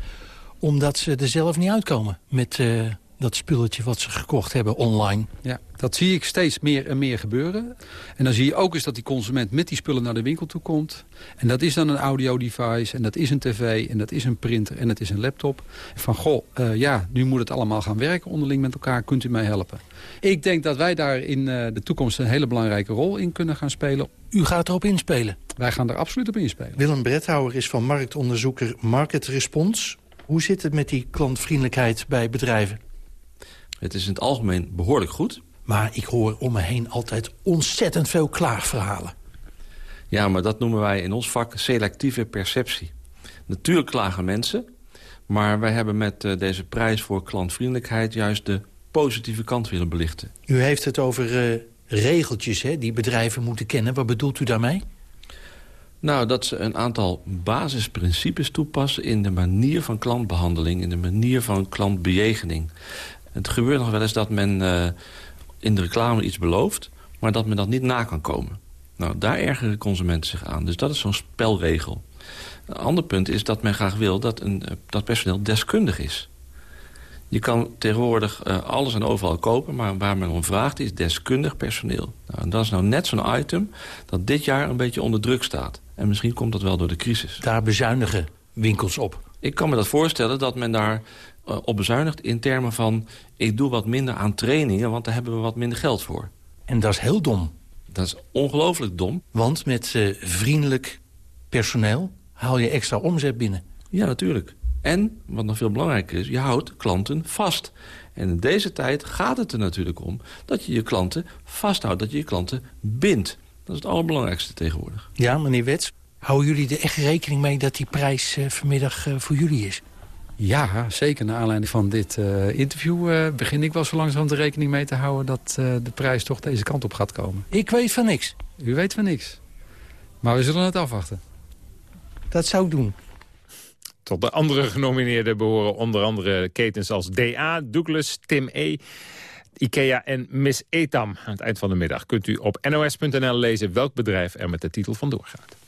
Speaker 18: omdat ze er zelf niet uitkomen met uh, dat spulletje wat ze gekocht hebben online?
Speaker 21: Ja, dat zie ik steeds meer en meer gebeuren. En dan zie je ook eens dat die consument met die spullen naar de winkel toe komt. En dat is dan een audio-device, en dat is een tv, en dat is een printer, en dat is een laptop. Van, goh, uh, ja, nu moet het allemaal gaan werken onderling met elkaar. Kunt u mij helpen? Ik denk dat wij daar in uh, de toekomst een hele belangrijke rol in kunnen gaan spelen.
Speaker 18: U gaat erop inspelen?
Speaker 21: Wij gaan er absoluut op inspelen.
Speaker 18: Willem Bredhouwer is van marktonderzoeker Market Response. Hoe zit het met die klantvriendelijkheid bij bedrijven?
Speaker 23: Het is in het algemeen behoorlijk goed.
Speaker 18: Maar ik hoor om me heen altijd ontzettend veel klaagverhalen.
Speaker 23: Ja, maar dat noemen wij in ons vak selectieve perceptie. Natuurlijk klagen mensen, maar wij hebben met uh, deze prijs voor klantvriendelijkheid... juist de positieve kant willen belichten.
Speaker 18: U heeft het over uh, regeltjes hè, die bedrijven moeten kennen. Wat bedoelt u daarmee?
Speaker 23: Nou, dat ze een aantal basisprincipes toepassen... in de manier van klantbehandeling, in de manier van klantbejegening. Het gebeurt nog wel eens dat men uh, in de reclame iets belooft... maar dat men dat niet na kan komen. Nou, daar ergeren consumenten zich aan. Dus dat is zo'n spelregel. Een ander punt is dat men graag wil dat, een, dat personeel deskundig is. Je kan tegenwoordig uh, alles en overal kopen... maar waar men om vraagt is deskundig personeel. Nou, en dat is nou net zo'n item dat dit jaar een beetje onder druk staat. En misschien komt dat wel door de crisis.
Speaker 18: Daar bezuinigen winkels op.
Speaker 23: Ik kan me dat voorstellen dat men daar uh, op bezuinigt... in termen van, ik doe wat minder aan trainingen... want daar hebben we wat minder geld voor.
Speaker 18: En dat is heel dom.
Speaker 23: Dat is ongelooflijk dom.
Speaker 18: Want met uh, vriendelijk personeel haal je extra omzet binnen.
Speaker 23: Ja, natuurlijk. En, wat nog veel belangrijker is, je houdt klanten vast. En in deze tijd gaat het er natuurlijk om dat je je klanten vasthoudt. Dat je je klanten bindt. Dat is het allerbelangrijkste tegenwoordig.
Speaker 18: Ja, meneer Wets, houden jullie er echt rekening mee dat die prijs uh, vanmiddag uh, voor jullie is?
Speaker 21: Ja, zeker. Naar aanleiding van dit uh, interview uh, begin ik wel zo langzaam de rekening mee te houden... dat uh, de prijs toch deze kant op gaat komen.
Speaker 18: Ik weet van niks.
Speaker 21: U weet van niks. Maar we zullen het afwachten.
Speaker 18: Dat zou ik doen.
Speaker 11: Tot de andere genomineerden behoren onder andere ketens als DA, Douglas, Tim E., IKEA en Miss Etam. Aan het eind van de middag kunt u op nos.nl lezen welk bedrijf er met de titel vandoor gaat.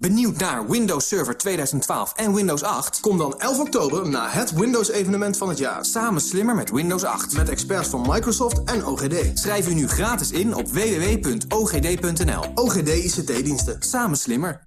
Speaker 24: Benieuwd naar Windows Server 2012 en Windows 8? Kom dan 11 oktober naar het Windows-evenement van het jaar. Samen slimmer met Windows 8. Met experts van Microsoft en OGD. Schrijf u nu gratis in op www.ogd.nl. OGD ICT-diensten. Samen slimmer.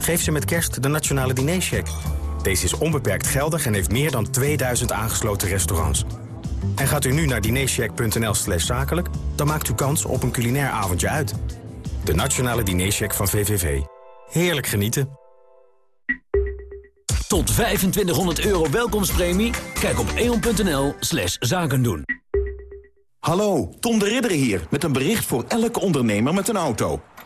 Speaker 25: Geef ze met kerst de Nationale Dinercheck. Deze is onbeperkt geldig en heeft meer dan 2000 aangesloten restaurants. En gaat u nu naar dinercheck.nl slash zakelijk... dan maakt u kans op een culinair avondje uit. De Nationale Dinercheck van VVV. Heerlijk genieten.
Speaker 26: Tot 2500 euro welkomstpremie? Kijk op eon.nl slash zaken doen.
Speaker 27: Hallo, Tom de Ridder hier met een bericht voor elke ondernemer met een auto.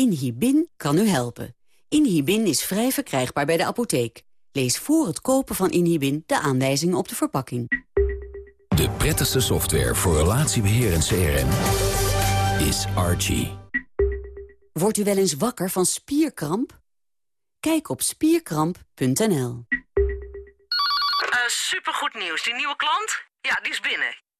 Speaker 6: Inhibin kan u helpen. Inhibin is vrij verkrijgbaar bij de apotheek. Lees voor het kopen van Inhibin de aanwijzingen op de verpakking.
Speaker 26: De prettigste software voor relatiebeheer en CRM is Archie.
Speaker 6: Wordt u wel eens wakker van spierkramp? Kijk op spierkramp.nl.
Speaker 28: Uh, supergoed nieuws. Die nieuwe klant? Ja, die is binnen.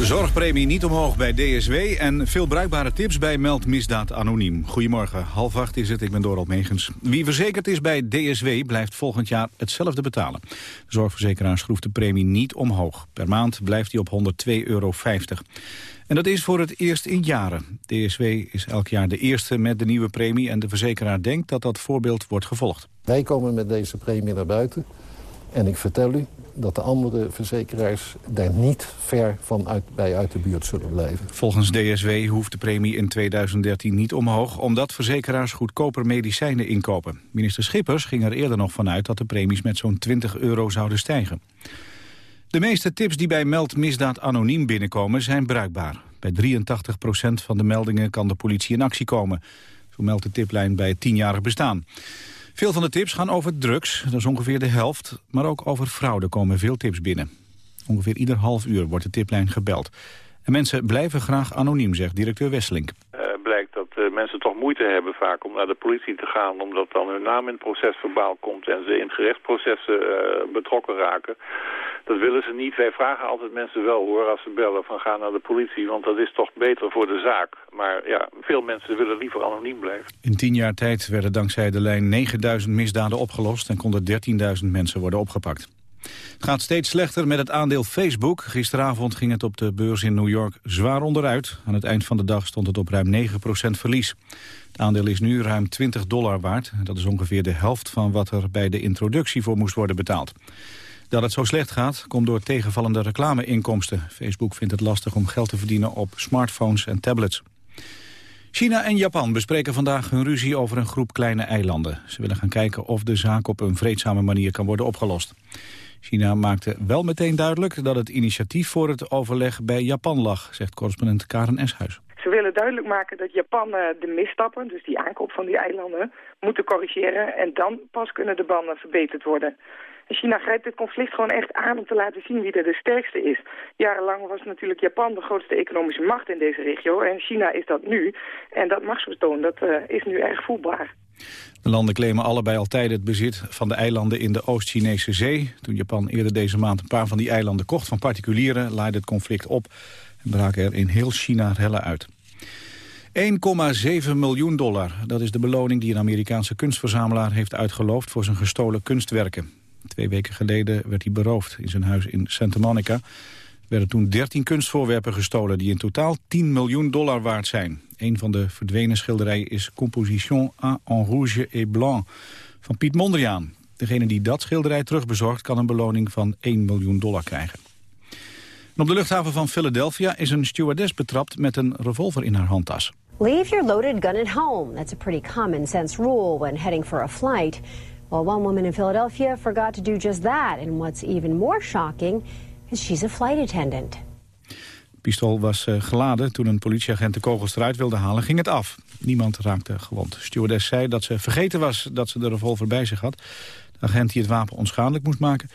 Speaker 2: Zorgpremie niet omhoog bij DSW en veel bruikbare tips bij Meld Misdaad Anoniem. Goedemorgen, half acht is het, ik ben Dorald Megens. Wie verzekerd is bij DSW blijft volgend jaar hetzelfde betalen. Zorgverzekeraar schroeft de premie niet omhoog. Per maand blijft die op 102,50 euro. En dat is voor het eerst in jaren. DSW is elk jaar de eerste met de nieuwe premie... en de verzekeraar denkt dat dat voorbeeld wordt gevolgd.
Speaker 29: Wij komen met deze premie naar buiten. En ik vertel u dat de andere verzekeraars daar niet ver van uit, bij uit de buurt zullen blijven.
Speaker 2: Volgens DSW hoeft de premie in 2013 niet omhoog... omdat verzekeraars goedkoper medicijnen inkopen. Minister Schippers ging er eerder nog vanuit... dat de premies met zo'n 20 euro zouden stijgen. De meeste tips die bij Meld Misdaad Anoniem binnenkomen zijn bruikbaar. Bij 83% van de meldingen kan de politie in actie komen. Zo meldt de tiplijn bij het tienjarig bestaan. Veel van de tips gaan over drugs, dat is ongeveer de helft. Maar ook over fraude komen veel tips binnen. Ongeveer ieder half uur wordt de tiplijn gebeld. En mensen blijven graag anoniem, zegt directeur Wesselink.
Speaker 30: Eh, blijkt dat eh, mensen toch moeite hebben vaak om naar de politie te gaan... omdat dan hun naam in het proces verbaal komt en ze in gerechtsprocessen eh, betrokken raken. Dat willen ze niet. Wij vragen altijd mensen wel hoor als ze bellen van ga naar de politie... want dat is toch beter voor de zaak. Maar ja, veel mensen willen liever anoniem blijven.
Speaker 2: In tien jaar tijd werden dankzij de lijn 9000 misdaden opgelost... en konden 13.000 mensen worden opgepakt. Het gaat steeds slechter met het aandeel Facebook. Gisteravond ging het op de beurs in New York zwaar onderuit. Aan het eind van de dag stond het op ruim 9% verlies. Het aandeel is nu ruim 20 dollar waard. Dat is ongeveer de helft van wat er bij de introductie voor moest worden betaald. Dat het zo slecht gaat, komt door tegenvallende reclameinkomsten. Facebook vindt het lastig om geld te verdienen op smartphones en tablets. China en Japan bespreken vandaag hun ruzie over een groep kleine eilanden. Ze willen gaan kijken of de zaak op een vreedzame manier kan worden opgelost. China maakte wel meteen duidelijk dat het initiatief voor het overleg bij Japan lag, zegt correspondent Karen Eshuis.
Speaker 31: Ze willen duidelijk maken dat Japan eh, de misstappen, dus die aankoop van die eilanden, moeten corrigeren. En dan pas kunnen de banden verbeterd worden. China grijpt dit conflict gewoon echt aan om te laten zien wie er de sterkste is. Jarenlang was natuurlijk Japan de grootste economische macht in deze regio. En China is dat nu. En dat machtsbetoon, dat eh, is nu erg voelbaar.
Speaker 2: De landen claimen allebei altijd het bezit van de eilanden in de Oost-Chinese zee. Toen Japan eerder deze maand een paar van die eilanden kocht van particulieren... laaide het conflict op en braken er in heel China rellen uit. 1,7 miljoen dollar, dat is de beloning die een Amerikaanse kunstverzamelaar heeft uitgeloofd voor zijn gestolen kunstwerken. Twee weken geleden werd hij beroofd in zijn huis in Santa Monica. Er werden toen 13 kunstvoorwerpen gestolen die in totaal 10 miljoen dollar waard zijn. Een van de verdwenen schilderijen is Composition A en rouge et blanc van Piet Mondriaan. Degene die dat schilderij terugbezorgt kan een beloning van 1 miljoen dollar krijgen. En op de luchthaven van Philadelphia is een stewardess betrapt met een revolver in haar handtas.
Speaker 32: Leave your loaded gun at home. That's a pretty common sense rule when heading for a flight. Well, one woman in Philadelphia forgot to do just that. And what's even more shocking is she's a flight attendant.
Speaker 2: Het pistool was eh, geladen. Toen een politieagent de kogels eruit wilde halen, ging het af. Niemand raakte gewond. De stewardess zei dat ze vergeten was dat ze de revolver bij zich had. De agent die het wapen onschadelijk moest maken,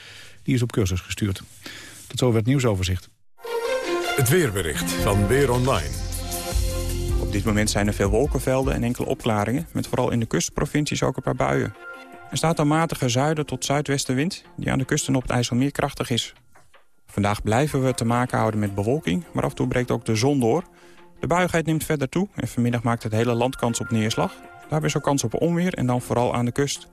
Speaker 2: die is op cursus gestuurd. Tot zover het nieuwsoverzicht.
Speaker 33: Het weerbericht van Weer Online.
Speaker 34: Op dit moment zijn er veel wolkenvelden en enkele opklaringen... met vooral in de kustprovincies ook een paar buien. Er staat een matige zuiden tot zuidwestenwind... die aan de kusten op het IJsselmeer krachtig is. Vandaag blijven we te maken houden met bewolking... maar af en toe breekt ook de zon door. De buigheid neemt verder toe en vanmiddag maakt het hele land kans op neerslag. Daarbij is ook kans op onweer en dan vooral aan de kust.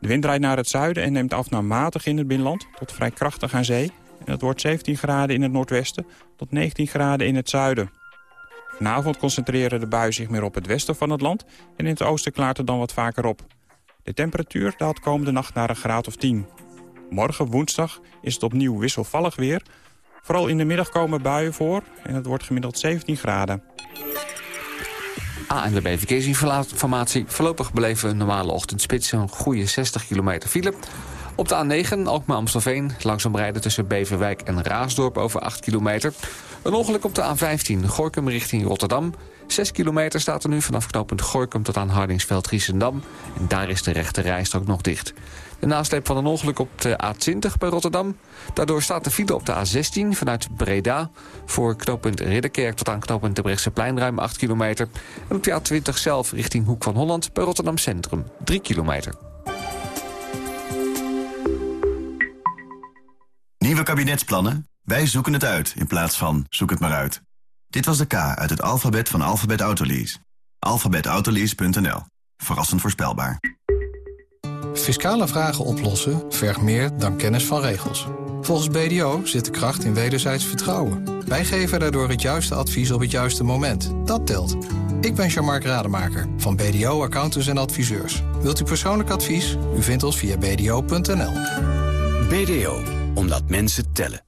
Speaker 34: De wind draait naar het zuiden en neemt af naar matig in het binnenland... tot vrij krachtig aan zee. En het wordt 17 graden in het noordwesten tot 19 graden in het zuiden. Vanavond concentreren de buien zich meer op het westen van het land... en in het oosten klaart het dan wat vaker op. De temperatuur daalt komende nacht naar een graad of 10. Morgen, woensdag, is het opnieuw wisselvallig weer. Vooral in de middag komen buien voor en het wordt gemiddeld 17 graden.
Speaker 28: ANWB Verkeersinformatie. Voorlopig beleven een normale ochtendspits. Een goede 60 kilometer file.
Speaker 35: Op de A9 Alkmaar-Amstelveen langzaam rijden tussen Beverwijk en Raasdorp over 8 kilometer. Een ongeluk op de A15 Gorkum richting Rotterdam. 6 kilometer staat er nu vanaf knooppunt Gorkum tot aan Hardingsveld-Giessendam. En daar is de rechte rijstrook nog dicht. De nasleep van een ongeluk op de A20 bij Rotterdam. Daardoor staat de file op de A16 vanuit Breda... voor knooppunt Ridderkerk tot aan knooppunt de Brechtseplein ruim 8 kilometer. En op de A20 zelf richting Hoek van Holland bij Rotterdam Centrum 3 kilometer.
Speaker 36: Nieuwe kabinetsplannen? Wij zoeken het uit in plaats van zoek het maar uit. Dit was de K uit het alfabet van Alphabet Autolease. Alphabetautolease.nl. Verrassend voorspelbaar.
Speaker 37: Fiscale vragen oplossen vergt meer dan kennis van regels. Volgens BDO zit de kracht in wederzijds vertrouwen. Wij geven daardoor het juiste advies op het juiste moment. Dat telt. Ik ben Jean-Marc Rademaker van BDO Accountants en Adviseurs. Wilt u persoonlijk advies? U vindt ons via bdo.nl.
Speaker 38: BDO, omdat mensen tellen.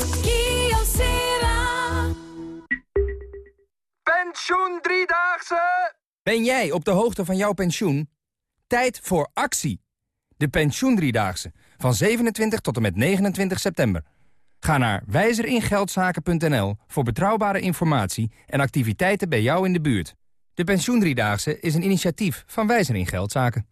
Speaker 18: Ben jij op de hoogte van jouw pensioen? Tijd voor actie. De Pensioen Driedaagse. Van 27 tot en met 29 september. Ga naar wijzeringeldzaken.nl voor betrouwbare informatie en activiteiten bij jou in de buurt. De Pensioen Driedaagse is een initiatief van Wijzer in Geldzaken.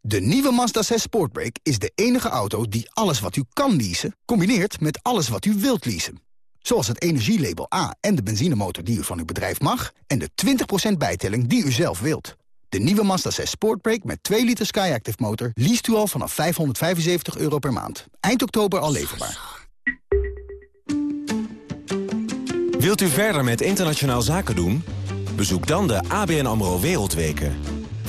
Speaker 28: De nieuwe Mazda 6 Sportbrake is de enige auto die alles wat u kan leasen... combineert met alles wat u wilt leasen. Zoals het energielabel A en de benzinemotor die u van uw bedrijf mag... en de 20% bijtelling die u zelf wilt. De nieuwe Mazda 6 Sportbrake met 2 liter Skyactiv motor... leest u al vanaf 575 euro per maand. Eind oktober al leverbaar.
Speaker 39: Wilt u verder met internationaal zaken doen? Bezoek dan de ABN AMRO Wereldweken.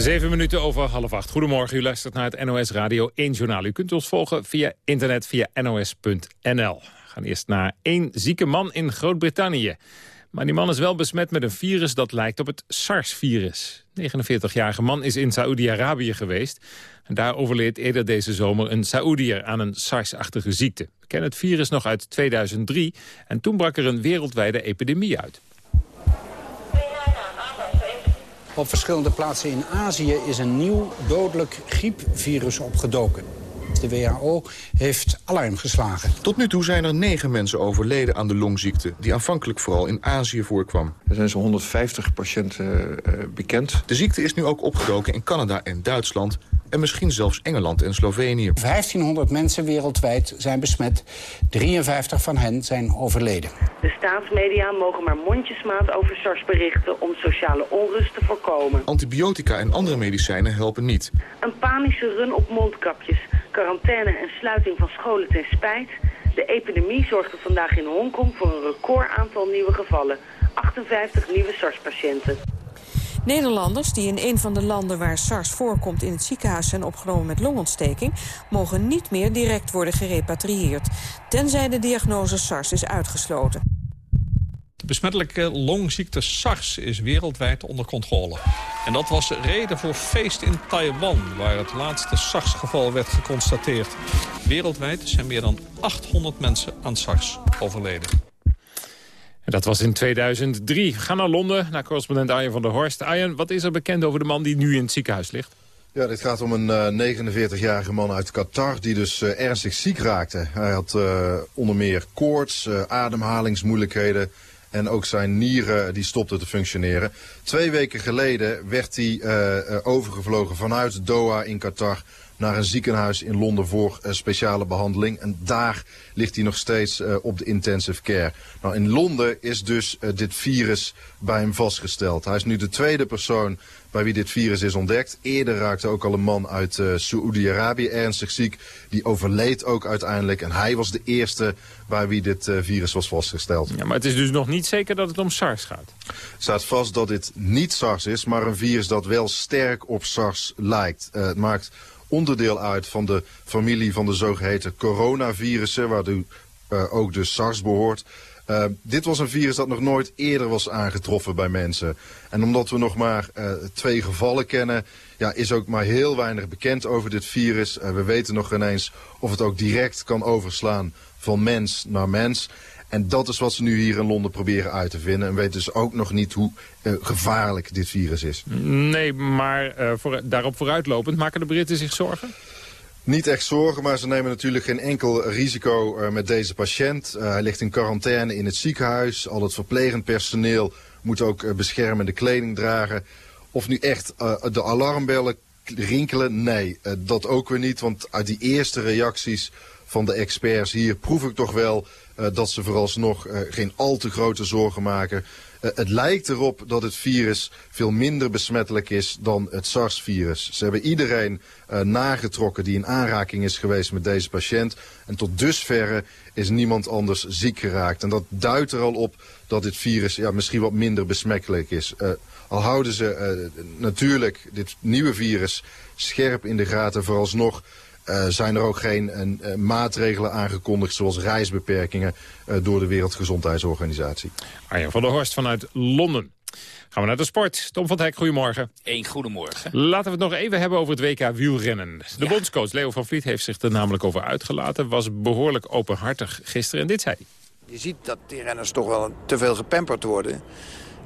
Speaker 11: Zeven minuten over half acht. Goedemorgen, u luistert naar het NOS Radio 1 Journaal. U kunt ons volgen via internet via nos.nl. We gaan eerst naar één zieke man in Groot-Brittannië. Maar die man is wel besmet met een virus dat lijkt op het SARS-virus. 49-jarige man is in Saoedi-Arabië geweest. En daar overleed eerder deze zomer een Saoediër aan een SARS-achtige ziekte. We kennen het virus nog uit 2003 en toen brak er een wereldwijde epidemie uit.
Speaker 19: Op verschillende plaatsen in Azië is een nieuw dodelijk griepvirus opgedoken. De WHO heeft alarm geslagen.
Speaker 40: Tot nu toe zijn er negen mensen overleden aan de longziekte... die aanvankelijk vooral in Azië voorkwam.
Speaker 41: Er zijn zo'n 150 patiënten uh, bekend.
Speaker 40: De ziekte is nu ook opgedoken in Canada en Duitsland... en misschien zelfs Engeland en Slovenië.
Speaker 19: 1500 mensen wereldwijd zijn besmet. 53 van hen zijn overleden.
Speaker 42: De staatsmedia mogen maar mondjesmaat over SARS berichten... om sociale onrust te voorkomen.
Speaker 40: Antibiotica en andere medicijnen helpen niet.
Speaker 42: Een panische run op mondkapjes quarantaine en sluiting van scholen ten spijt. De epidemie zorgde vandaag in Hongkong voor een record aantal nieuwe gevallen. 58 nieuwe SARS-patiënten.
Speaker 22: Nederlanders die in een van de landen waar SARS voorkomt in het ziekenhuis zijn opgenomen met longontsteking, mogen niet meer direct worden gerepatrieerd, tenzij de diagnose SARS is uitgesloten.
Speaker 43: De besmettelijke longziekte SARS is wereldwijd onder controle. En dat was reden voor feest in Taiwan, waar het laatste SARS-geval werd geconstateerd. Wereldwijd zijn meer dan 800 mensen aan SARS overleden.
Speaker 11: Dat was in 2003. We gaan naar Londen, naar correspondent Arjen van der Horst. Arjen, wat is er bekend over de man die nu in het ziekenhuis ligt?
Speaker 44: Ja, dit gaat om een uh, 49-jarige man uit Qatar die dus uh, ernstig ziek raakte. Hij had uh, onder meer koorts, ademhalingsmoeilijkheden en ook zijn nieren die stopten te functioneren. Twee weken geleden werd hij overgevlogen vanuit Doha in Qatar naar een ziekenhuis in Londen voor speciale behandeling. En daar ligt hij nog steeds op de intensive care. Nou, in Londen is dus dit virus bij hem vastgesteld. Hij is nu de tweede persoon bij wie dit virus is ontdekt. Eerder raakte ook al een man uit uh, Saoedi-Arabië ernstig ziek. Die overleed ook uiteindelijk. En hij was de eerste bij wie dit uh, virus was vastgesteld.
Speaker 11: Ja, maar het is dus nog niet zeker dat het om SARS gaat?
Speaker 44: Het staat vast dat dit niet SARS is, maar een virus dat wel sterk op SARS lijkt. Uh, het maakt onderdeel uit van de familie van de zogeheten coronavirussen... waar u ook de SARS behoort... Uh, dit was een virus dat nog nooit eerder was aangetroffen bij mensen. En omdat we nog maar uh, twee gevallen kennen, ja, is ook maar heel weinig bekend over dit virus. Uh, we weten nog ineens of het ook direct kan overslaan van mens naar mens. En dat is wat ze nu hier in Londen proberen uit te vinden. En weten dus ook nog niet hoe gevaarlijk dit virus is.
Speaker 11: Nee, maar voor, daarop vooruitlopend, maken de Britten zich zorgen?
Speaker 44: Niet echt zorgen, maar ze nemen natuurlijk geen enkel risico uh, met deze patiënt. Hij ligt in quarantaine in het ziekenhuis. Al het verplegend personeel moet ook beschermende kleding dragen. Of nu echt de alarmbellen rinkelen, nee, dat ook weer niet. Want uit die eerste reacties van de experts hier proef ik toch wel dat ze vooralsnog geen al te grote zorgen maken. Uh, het lijkt erop dat het virus veel minder besmettelijk is dan het SARS-virus. Ze hebben iedereen nagetrokken die in aanraking is geweest met deze patiënt. En tot dusverre is niemand anders ziek geraakt. En dat duidt er al op dat dit virus ja, misschien wat minder besmettelijk is. Al houden ze natuurlijk dit nieuwe virus scherp in de gaten vooralsnog... Uh, zijn er ook geen uh, maatregelen aangekondigd zoals reisbeperkingen uh, door de Wereldgezondheidsorganisatie.
Speaker 11: Arjen van der Horst vanuit Londen. Gaan we naar de sport. Tom van het Hek, goedemorgen.
Speaker 45: Eén goedemorgen.
Speaker 11: Laten we het nog even hebben over het WK wielrennen. De ja. bondscoach Leo van Vliet heeft zich er namelijk over uitgelaten. Was behoorlijk openhartig gisteren en dit zei
Speaker 46: Je ziet dat die renners toch wel te veel gepamperd worden.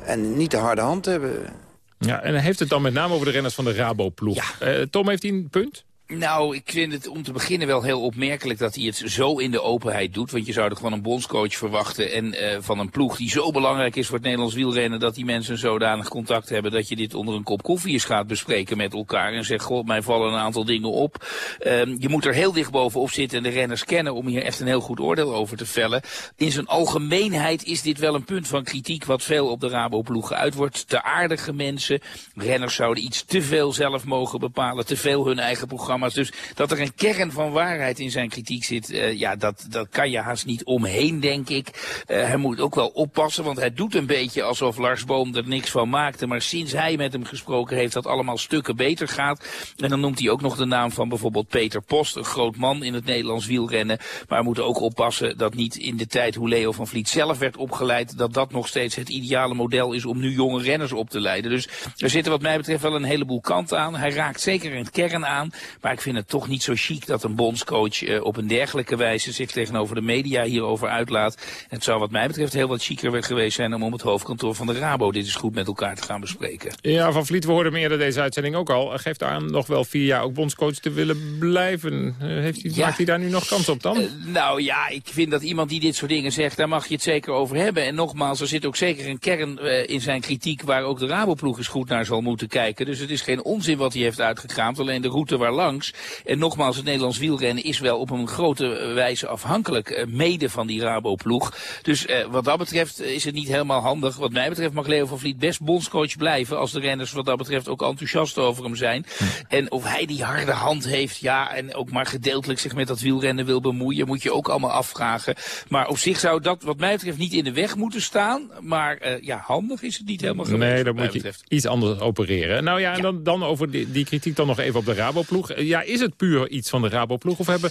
Speaker 46: En niet de harde hand hebben.
Speaker 11: Ja, en hij heeft het dan met name over de renners van de Rabo-ploeg. Ja. Tom, heeft hij een punt?
Speaker 45: Nou, ik vind het om te beginnen wel heel opmerkelijk dat hij het zo in de openheid doet. Want je zou er gewoon een bondscoach verwachten en uh, van een ploeg die zo belangrijk is voor het Nederlands wielrennen... dat die mensen zodanig contact hebben dat je dit onder een kop koffie eens gaat bespreken met elkaar. En zegt, god, mij vallen een aantal dingen op. Um, je moet er heel dicht bovenop zitten en de renners kennen om hier echt een heel goed oordeel over te vellen. In zijn algemeenheid is dit wel een punt van kritiek wat veel op de Rabo-ploeg uit wordt. Te aardige mensen. Renners zouden iets te veel zelf mogen bepalen, te veel hun eigen programma dus dat er een kern van waarheid in zijn kritiek zit, uh, ja, dat, dat kan je haast niet omheen, denk ik. Uh, hij moet ook wel oppassen, want hij doet een beetje alsof Lars Boom er niks van maakte. Maar sinds hij met hem gesproken heeft, dat allemaal stukken beter gaat. En dan noemt hij ook nog de naam van bijvoorbeeld Peter Post, een groot man in het Nederlands wielrennen. Maar we moeten ook oppassen dat niet in de tijd hoe Leo van Vliet zelf werd opgeleid, dat dat nog steeds het ideale model is om nu jonge renners op te leiden. Dus er zitten wat mij betreft wel een heleboel kanten aan. Hij raakt zeker het kern aan. Maar ik vind het toch niet zo chic dat een bondscoach uh, op een dergelijke wijze zich tegenover de media hierover uitlaat. En het zou wat mij betreft heel wat chiquer geweest zijn om op het hoofdkantoor van de Rabo dit eens goed met elkaar te gaan bespreken.
Speaker 11: Ja, Van Vliet, we hoorden meer deze uitzending ook al. Geeft aan nog wel vier jaar ook bondscoach te willen blijven. Uh, heeft hij, ja. Maakt hij daar nu nog kans op dan? Uh,
Speaker 45: nou ja, ik vind dat iemand die dit soort dingen zegt, daar mag je het zeker over hebben. En nogmaals, er zit ook zeker een kern in zijn kritiek waar ook de Rabo-ploeg eens goed naar zal moeten kijken. Dus het is geen onzin wat hij heeft uitgekraamd, alleen de route waar langs en nogmaals, het Nederlands wielrennen is wel op een grote wijze afhankelijk uh, mede van die Rabo-ploeg. Dus uh, wat dat betreft is het niet helemaal handig. Wat mij betreft mag Leo van Vliet best bondscoach blijven als de renners wat dat betreft ook enthousiast over hem zijn. En of hij die harde hand heeft, ja, en ook maar gedeeltelijk zich met dat wielrennen wil bemoeien, moet je ook allemaal afvragen. Maar op zich zou dat wat mij betreft niet in de weg moeten staan. Maar ja, handig is het niet helemaal geweest.
Speaker 11: Nee, dan moet je iets anders opereren. Nou ja, en ja. Dan, dan over die, die kritiek dan nog even op de Rabo-ploeg. Ja, is het puur iets van de Rabo-ploeg? Of hebben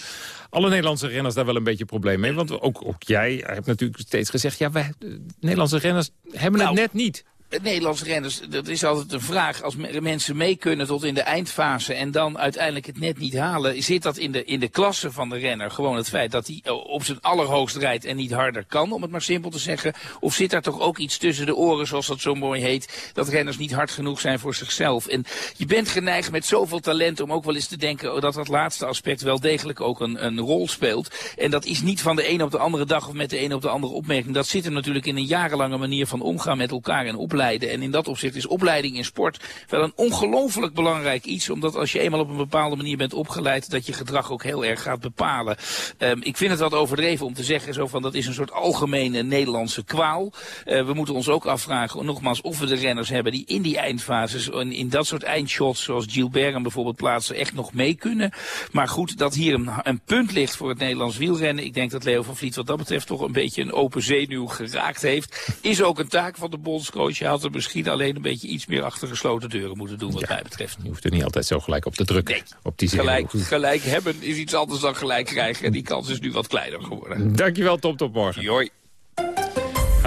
Speaker 11: alle Nederlandse renners daar wel een beetje probleem mee? Want ook, ook jij hebt natuurlijk steeds gezegd... ja, wij, Nederlandse renners hebben nou, het net niet.
Speaker 45: Nederlandse renners, dat is altijd een vraag. Als mensen mee kunnen tot in de eindfase en dan uiteindelijk het net niet halen, zit dat in de, in de klasse van de renner? Gewoon het feit dat hij eh, op zijn allerhoogst rijdt en niet harder kan, om het maar simpel te zeggen. Of zit daar toch ook iets tussen de oren, zoals dat zo mooi heet, dat renners niet hard genoeg zijn voor zichzelf? En je bent geneigd met zoveel talent om ook wel eens te denken dat dat laatste aspect wel degelijk ook een, een rol speelt. En dat is niet van de een op de andere dag of met de een op de andere opmerking. Dat zit er natuurlijk in een jarenlange manier van omgaan met elkaar en opleiden En in dat opzicht is opleiding in sport wel een ongelooflijk belangrijk iets. Omdat als je eenmaal op een bepaalde manier bent opgeleid, dat je gedrag ook heel erg gaat bepalen. Um, ik vind het wat overdreven om te zeggen zo van dat is een soort algemene Nederlandse kwaal. Uh, we moeten ons ook afvragen, nogmaals, of we de renners hebben die in die eindfases, in, in dat soort eindshots zoals Gilbert bijvoorbeeld plaatsen, echt nog mee kunnen. Maar goed, dat hier een, een punt ligt voor het Nederlands wielrennen. Ik denk dat Leo van Vliet wat dat betreft toch een beetje een open zenuw geraakt heeft. Is ook een taak van de bondscoach. Je had er misschien alleen een beetje iets meer achter gesloten deuren moeten doen wat mij betreft.
Speaker 11: Je hoeft er niet altijd zo gelijk op te drukken.
Speaker 45: Nee,
Speaker 11: op die
Speaker 45: gelijk, gelijk hebben is iets anders dan gelijk krijgen. En die kans is nu wat kleiner geworden.
Speaker 11: Dankjewel, Tom, tot morgen.
Speaker 45: Joi.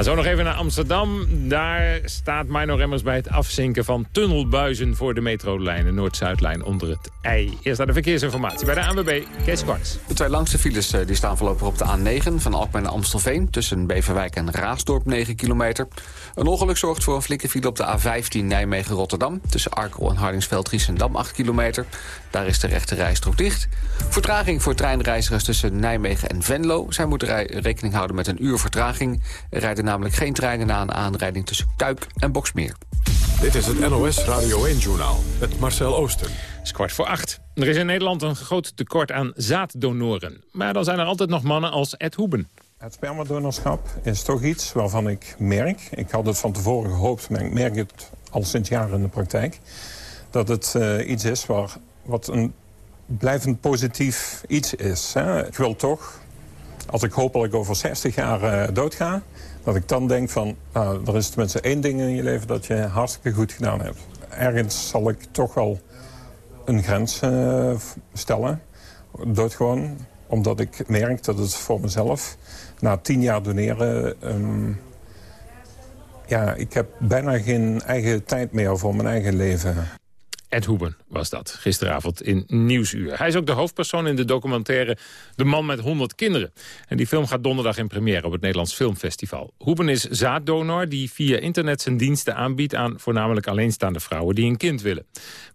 Speaker 11: Zo nog even naar Amsterdam. Daar staat Mino Remmers bij het afzinken van tunnelbuizen... voor de metrolijn, Noord-Zuidlijn onder het ei. Eerst naar de verkeersinformatie bij de ANWB, Kees Kwarts.
Speaker 35: De twee langste files eh, die staan voorlopig op de A9 van Alkmaar naar Amstelveen... tussen Beverwijk en Raasdorp, 9 kilometer. Een ongeluk zorgt voor een flinke file op de A15 Nijmegen-Rotterdam... tussen Arkel en Hardingsveld-Giessendam, 8 kilometer. Daar is de rechte rijstrook dicht. Vertraging voor treinreizigers tussen Nijmegen en Venlo. Zij moeten rekening houden met een uur vertraging. Er rijden namelijk geen treinen na een aanrijding tussen Kuik en Boksmeer.
Speaker 47: Dit is het NOS Radio 1-journaal met Marcel Oosten. Het
Speaker 11: is kwart voor acht. Er is in Nederland een groot tekort aan zaaddonoren. Maar dan zijn er altijd nog mannen als Ed Hoeben.
Speaker 48: Het spermadonorschap is toch iets waarvan ik merk... ik had het van tevoren gehoopt, maar ik merk het al sinds jaren in de praktijk... dat het uh, iets is waar, wat een blijvend positief iets is. Hè. Ik wil toch, als ik hopelijk over 60 jaar uh, doodga... dat ik dan denk van, uh, er is tenminste één ding in je leven... dat je hartstikke goed gedaan hebt. Ergens zal ik toch wel een grens uh, stellen. Doodgewoon, omdat ik merk dat het voor mezelf... na tien jaar doneren... Um, ja, ik heb bijna geen eigen tijd meer voor mijn eigen leven.
Speaker 11: Ed Hoeben was dat, gisteravond in Nieuwsuur. Hij is ook de hoofdpersoon in de documentaire De Man met 100 Kinderen. En die film gaat donderdag in première op het Nederlands Filmfestival. Hoeben is zaaddonor die via internet zijn diensten aanbiedt... aan voornamelijk alleenstaande vrouwen die een kind willen.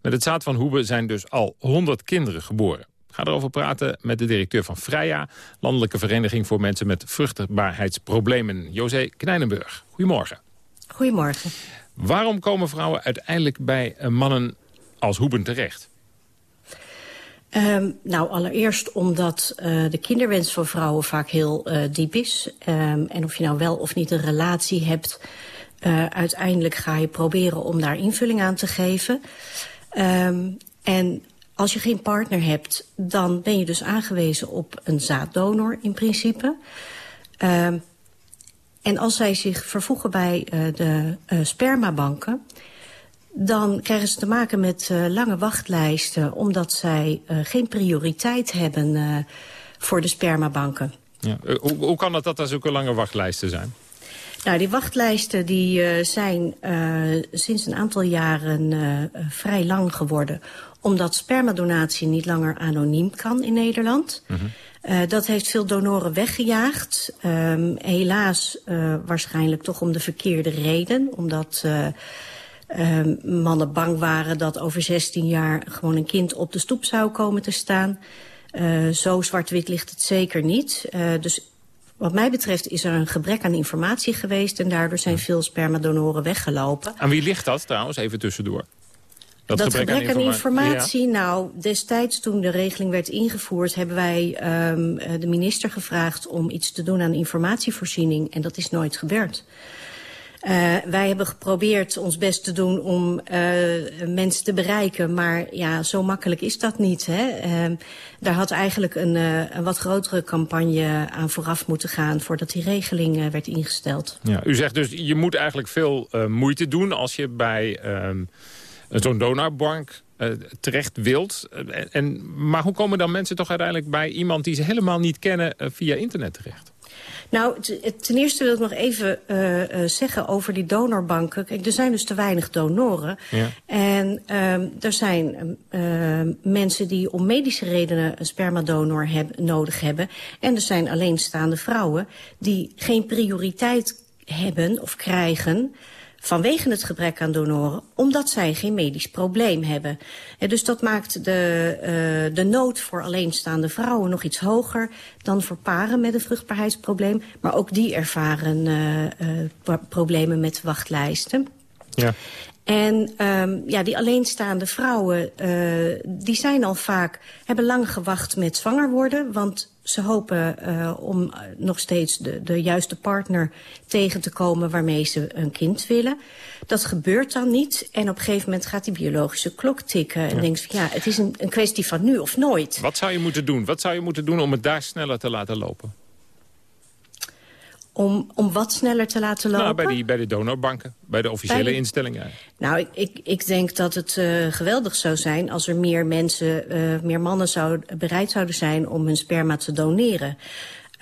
Speaker 11: Met het zaad van Hoeben zijn dus al 100 kinderen geboren. Ik ga erover praten met de directeur van Freya... Landelijke Vereniging voor Mensen met Vruchtbaarheidsproblemen. José Knijnenburg. Goedemorgen.
Speaker 19: Goedemorgen.
Speaker 11: Waarom komen vrouwen uiteindelijk bij mannen als Hoeben terecht?
Speaker 19: Um, nou, allereerst omdat uh, de kinderwens van vrouwen vaak heel uh, diep is. Um, en of je nou wel of niet een relatie hebt... Uh, uiteindelijk ga je proberen om daar invulling aan te geven. Um, en als je geen partner hebt, dan ben je dus aangewezen op een zaaddonor in principe. en als zij zich vervoegen bij de spermabanken dan krijgen ze te maken met uh, lange wachtlijsten... omdat zij uh, geen prioriteit hebben uh, voor de spermabanken.
Speaker 11: Ja. Hoe, hoe, kan het dat er zulke lange wachtlijsten zijn?
Speaker 19: Nou, die wachtlijsten die, zijn sinds een aantal jaren vrij lang geworden... omdat spermadonatie niet langer anoniem kan in Nederland... Mm -hmm. dat heeft veel donoren weggejaagd. Um, helaas waarschijnlijk toch om de verkeerde reden. Omdat uh, mannen bang waren dat over 16 jaar gewoon een kind op de stoep zou komen te staan. Uh, zo zwart-wit ligt het zeker niet. Uh, dus wat mij betreft is er een gebrek aan informatie geweest... en daardoor zijn veel spermadonoren weggelopen.
Speaker 11: Aan wie ligt dat trouwens, even tussendoor?
Speaker 19: Dat, dat gebrek, gebrek, aan, informatie, ja. nou, destijds toen de regeling werd ingevoerd... hebben wij um, de minister gevraagd om iets te doen aan informatievoorziening. En dat is nooit gebeurd. Uh, wij hebben geprobeerd ons best te doen om uh, mensen te bereiken. Maar ja, zo makkelijk is dat niet. Hè? Uh, daar had eigenlijk een, uh, een wat grotere campagne aan vooraf moeten gaan... voordat die regeling werd ingesteld.
Speaker 11: Ja, u zegt dus, je moet eigenlijk veel moeite doen als je bij ehm, zo'n donorbank terecht wilt. En, maar hoe komen dan mensen toch uiteindelijk bij iemand die ze helemaal niet kennen via internet terecht?
Speaker 19: Nou, ten eerste wil ik nog even uh, uh, zeggen over die donorbanken. Kijk, er zijn dus te weinig donoren. Ja. En uh, er zijn mensen die om medische redenen een spermadonor heb, nodig hebben. En er zijn alleenstaande vrouwen die geen prioriteit hebben of krijgen vanwege het gebrek aan donoren, omdat zij geen medisch probleem hebben. En dus dat maakt de, uh, de nood voor alleenstaande vrouwen nog iets hoger dan voor paren met een vruchtbaarheidsprobleem. Maar ook die ervaren uh, uh, problemen met wachtlijsten.
Speaker 11: Ja.
Speaker 19: En um, ja, die alleenstaande vrouwen, uh, die zijn al vaak, hebben lang gewacht met zwanger worden. Want ze hopen uh, om nog steeds de, de juiste partner tegen te komen waarmee ze een kind willen. Dat gebeurt dan niet. En op een gegeven moment gaat die biologische klok tikken. En ja. denkt van ja, het is een, een kwestie van nu of nooit.
Speaker 11: Wat zou je moeten doen? Wat zou je moeten doen om het daar sneller te laten lopen?
Speaker 19: Om, om wat sneller te laten lopen?
Speaker 11: Nou, bij, die, bij de donorbanken, bij de officiële bij de... instellingen.
Speaker 19: Nou, ik, ik, ik denk dat het uh, geweldig zou zijn als er meer mensen, uh, meer mannen zou, bereid zouden zijn om hun sperma te doneren.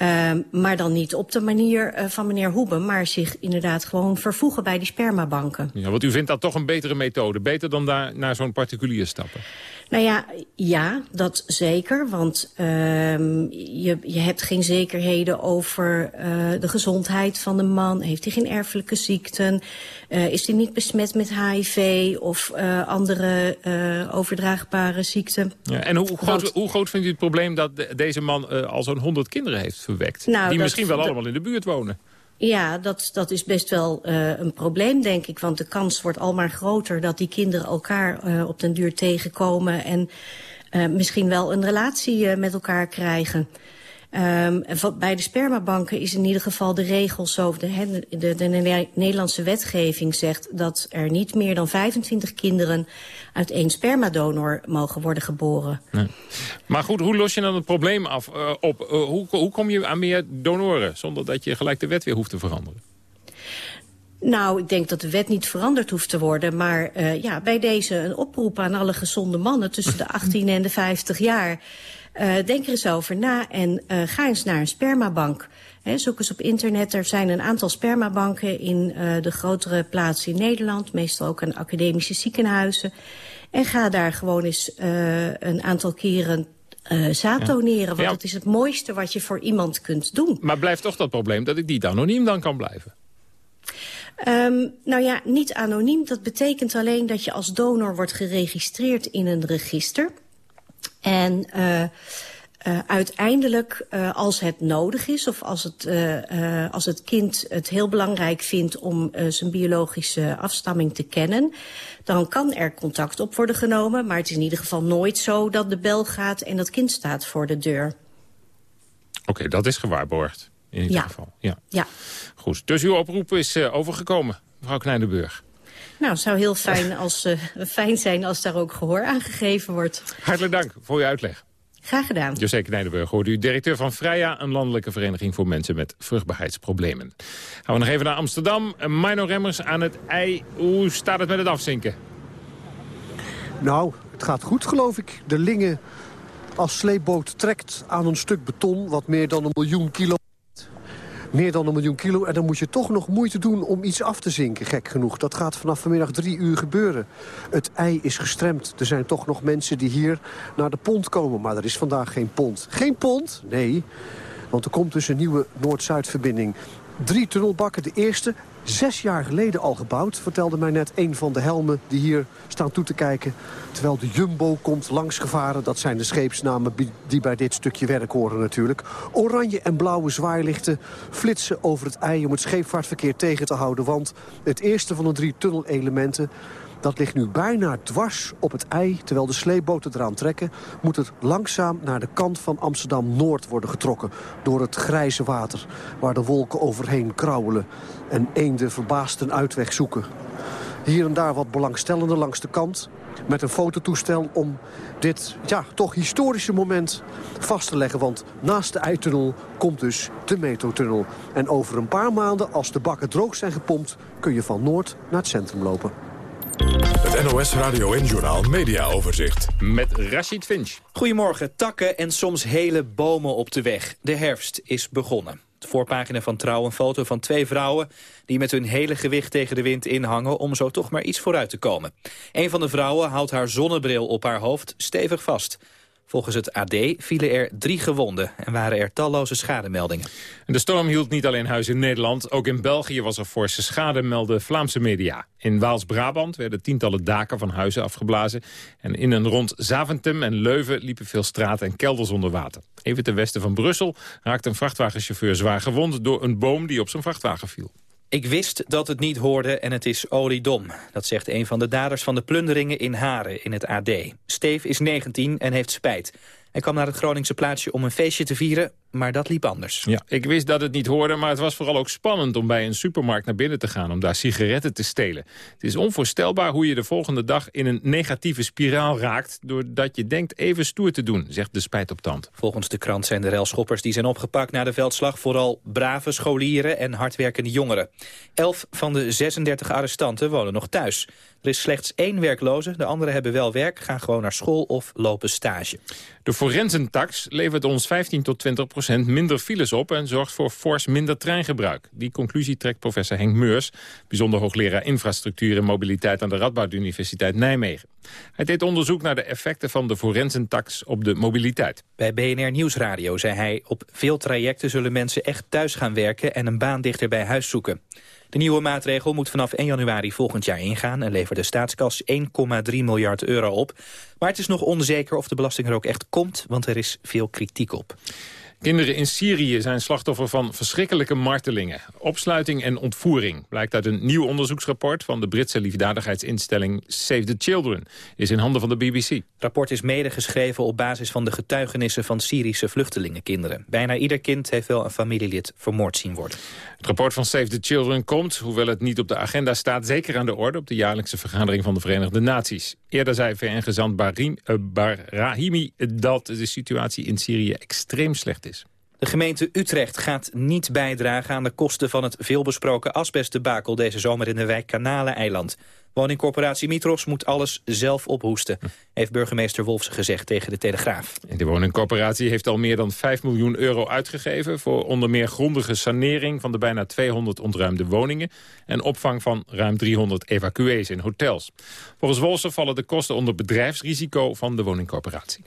Speaker 19: Uh, maar dan niet op de manier uh, van meneer Hoeben... maar zich inderdaad gewoon vervoegen bij die spermabanken.
Speaker 11: Ja, want u vindt dat toch een betere methode? Beter dan daar naar zo'n particulier stappen?
Speaker 19: Nou ja, ja, dat zeker. Want uh, je, je hebt geen zekerheden over uh, de gezondheid van de man. Heeft hij geen erfelijke ziekten? Uh, is hij niet besmet met HIV of uh, andere overdraagbare ziekten?
Speaker 11: Ja, en hoe, hoe, groot, Want, hoe groot vindt u het probleem dat de, deze man al zo'n 100 kinderen heeft verwekt?
Speaker 19: Nou,
Speaker 11: die misschien wel allemaal in de buurt wonen?
Speaker 19: Ja, dat, dat is best wel uh, een probleem, denk ik. Want de kans wordt al maar groter dat die kinderen elkaar uh, op den duur tegenkomen... en uh, misschien wel een relatie met elkaar krijgen. Um, bij de spermabanken is in ieder geval de regel zo... De, de, de Nederlandse wetgeving zegt dat er niet meer dan 25 kinderen... uit één spermadonor mogen worden geboren.
Speaker 11: Nee. Maar goed, hoe los je dan het probleem af, uh, op? Uh, hoe, hoe kom je aan meer donoren... zonder dat je gelijk de wet weer hoeft te veranderen?
Speaker 19: Nou, ik denk dat de wet niet veranderd hoeft te worden. Maar uh, ja, bij deze een oproep aan alle gezonde mannen tussen de 18 en de 50 jaar... Uh, denk er eens over na en uh, ga eens naar een spermabank. He, zoek eens op internet. Er zijn een aantal spermabanken in uh, de grotere plaatsen in Nederland. Meestal ook aan academische ziekenhuizen. En ga daar gewoon eens een aantal keren uh, zaad doneren. Want ja. dat is het mooiste wat je voor iemand kunt doen.
Speaker 11: Maar blijft toch dat probleem dat ik niet anoniem dan kan blijven?
Speaker 19: Um, nou ja, niet anoniem. Dat betekent alleen dat je als donor wordt geregistreerd in een register. En uh, uh, uiteindelijk, uh, als het nodig is... of als het, uh, als het kind het heel belangrijk vindt... om zijn biologische afstamming te kennen... dan kan er contact op worden genomen. Maar het is in ieder geval nooit zo dat de bel gaat... en dat kind staat voor de deur.
Speaker 11: Oké, okay, dat is gewaarborgd. In ieder
Speaker 19: ja.
Speaker 11: geval. Ja.
Speaker 19: ja.
Speaker 11: Goed, dus uw oproep is overgekomen, mevrouw Kleinenburg.
Speaker 19: Nou, het zou heel fijn, als, uh, fijn zijn als daar ook gehoor aan gegeven wordt.
Speaker 11: Hartelijk dank voor uw uitleg.
Speaker 19: Graag gedaan.
Speaker 11: José Knijdenburg hoort u, directeur van Freya... een landelijke vereniging voor mensen met vruchtbaarheidsproblemen. Gaan we nog even naar Amsterdam. Mino Remmers aan het ei. Hoe staat het met het afzinken?
Speaker 14: Nou, het gaat goed, geloof ik. De Lingen als sleepboot trekt aan een stuk beton... wat meer dan een miljoen kilo meer dan een miljoen kilo. En dan moet je toch nog moeite doen om iets af te zinken, gek genoeg. Dat gaat vanaf vanmiddag drie uur gebeuren. Het ei is gestremd. Er zijn toch nog mensen die hier naar de pont komen. Maar er is vandaag geen pont. Geen pont? Nee. Want er komt dus een nieuwe Noord-Zuid-verbinding. Drie tunnelbakken. De eerste zes jaar geleden al gebouwd, vertelde mij net een van de helmen die hier staan toe te kijken. Terwijl de Jumbo komt langsgevaren, dat zijn de scheepsnamen die bij dit stukje werk horen natuurlijk. Oranje en blauwe zwaailichten flitsen over het ei om het scheepvaartverkeer tegen te houden. Want het eerste van de drie tunnelelementen dat ligt nu bijna dwars op het ei. Terwijl de sleepboten eraan trekken... moet het langzaam naar de kant van Amsterdam-Noord worden getrokken. Door het grijze water, waar de wolken overheen krauwelen. En eenden verbaasd een uitweg zoeken. Hier en daar wat belangstellenden langs de kant. Met een fototoestel om dit ja, toch historische moment vast te leggen. Want naast de eitunnel komt dus de metrotunnel. En over een paar maanden, als de bakken droog zijn gepompt... kun je van Noord naar het centrum lopen.
Speaker 47: Het NOS Radio en Journaal Media Overzicht.
Speaker 11: Met Rashid Finch.
Speaker 49: Goedemorgen. Takken en soms hele bomen op de weg. De herfst is begonnen. De voorpagina van Trouw een foto van twee vrouwen... die met hun hele gewicht tegen de wind inhangen... om zo toch maar iets vooruit te komen. Een van de vrouwen houdt haar zonnebril op haar hoofd stevig vast. Volgens het AD vielen er drie gewonden en waren er talloze schademeldingen.
Speaker 11: En de storm hield niet alleen huis in Nederland. Ook in België was er forse schade, melden Vlaamse media. In Waals-Brabant werden tientallen daken van huizen afgeblazen. En in en rond Zaventem en Leuven liepen veel straten en kelders onder water. Even ten westen van Brussel raakte een vrachtwagenchauffeur zwaar gewond... door een boom die op zijn vrachtwagen viel.
Speaker 49: Ik wist dat het niet hoorde en het is oliedom. Dat zegt een van de daders van de plunderingen in Haren in het AD. Steef is 19 en heeft spijt. Hij kwam naar het Groningse plaatsje om een feestje te vieren, maar dat liep anders.
Speaker 11: Ja, ik wist dat het niet hoorde, maar het was vooral ook spannend om bij een supermarkt naar binnen te gaan om daar sigaretten te stelen. Het is onvoorstelbaar hoe je de volgende dag in een negatieve spiraal raakt doordat je denkt even stoer te doen, zegt de spijt op tand.
Speaker 49: Volgens de krant zijn de relschoppers die zijn opgepakt na de veldslag vooral brave scholieren en hardwerkende jongeren. Elf van de 36 arrestanten wonen nog thuis. Er is slechts één werkloze, de anderen hebben wel werk, gaan gewoon naar school of lopen stage.
Speaker 11: De forensentax levert ons 15 tot 20 procent minder files op... en zorgt voor fors minder treingebruik. Die conclusie trekt professor Henk Meurs... bijzonder hoogleraar infrastructuur en mobiliteit... aan de Radboud Universiteit Nijmegen. Hij deed onderzoek naar de effecten van de forensentax op de mobiliteit.
Speaker 49: Bij BNR Nieuwsradio zei hij... op veel trajecten zullen mensen echt thuis gaan werken... en een baan dichter bij huis zoeken. De nieuwe maatregel moet vanaf 1 januari volgend jaar ingaan... en levert de staatskas 1,3 miljard euro op. Maar het is nog onzeker of de belasting er ook echt komt... want er is veel kritiek op.
Speaker 11: Kinderen in Syrië zijn slachtoffer van verschrikkelijke martelingen. Opsluiting en ontvoering blijkt uit een nieuw onderzoeksrapport... van de Britse liefdadigheidsinstelling Save the Children. Is in handen van de BBC. Het
Speaker 49: rapport is medegeschreven op basis van de getuigenissen... van Syrische vluchtelingenkinderen. Bijna ieder kind heeft wel een familielid vermoord zien worden.
Speaker 11: Het rapport van Save the Children komt, hoewel het niet op de agenda staat... zeker aan de orde op de jaarlijkse vergadering van de Verenigde Naties. Eerder zei VN-gezant Barahimi dat de situatie in Syrië extreem slecht is.
Speaker 49: De gemeente Utrecht gaat niet bijdragen aan de kosten van het veelbesproken asbestdebakel deze zomer in de wijk Kanaleneiland. Woningcorporatie Mitros moet alles zelf ophoesten, heeft burgemeester Wolfsen gezegd tegen de Telegraaf.
Speaker 11: De woningcorporatie heeft al meer dan 5 miljoen euro uitgegeven voor onder meer grondige sanering van de bijna 200 ontruimde woningen en opvang van ruim 300 evacuees in hotels. Volgens Wolfsen vallen de kosten onder bedrijfsrisico van de woningcorporatie.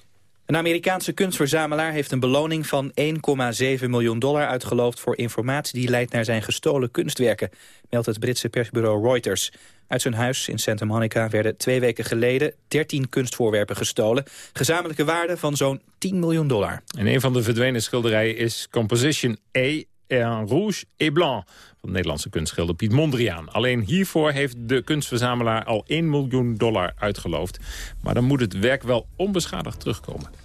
Speaker 49: Een Amerikaanse kunstverzamelaar heeft een beloning van 1,7 miljoen dollar uitgeloofd voor informatie die leidt naar zijn gestolen kunstwerken, meldt het Britse persbureau Reuters. Uit zijn huis in Santa Monica werden twee weken geleden 13 kunstvoorwerpen gestolen. Gezamenlijke waarde van zo'n 10 miljoen dollar.
Speaker 11: En een van de verdwenen schilderijen is Composition A en Rouge et Blanc van de Nederlandse kunstschilder Piet Mondriaan. Alleen hiervoor heeft de kunstverzamelaar al 1 miljoen dollar uitgeloofd. Maar dan moet het werk wel onbeschadigd terugkomen.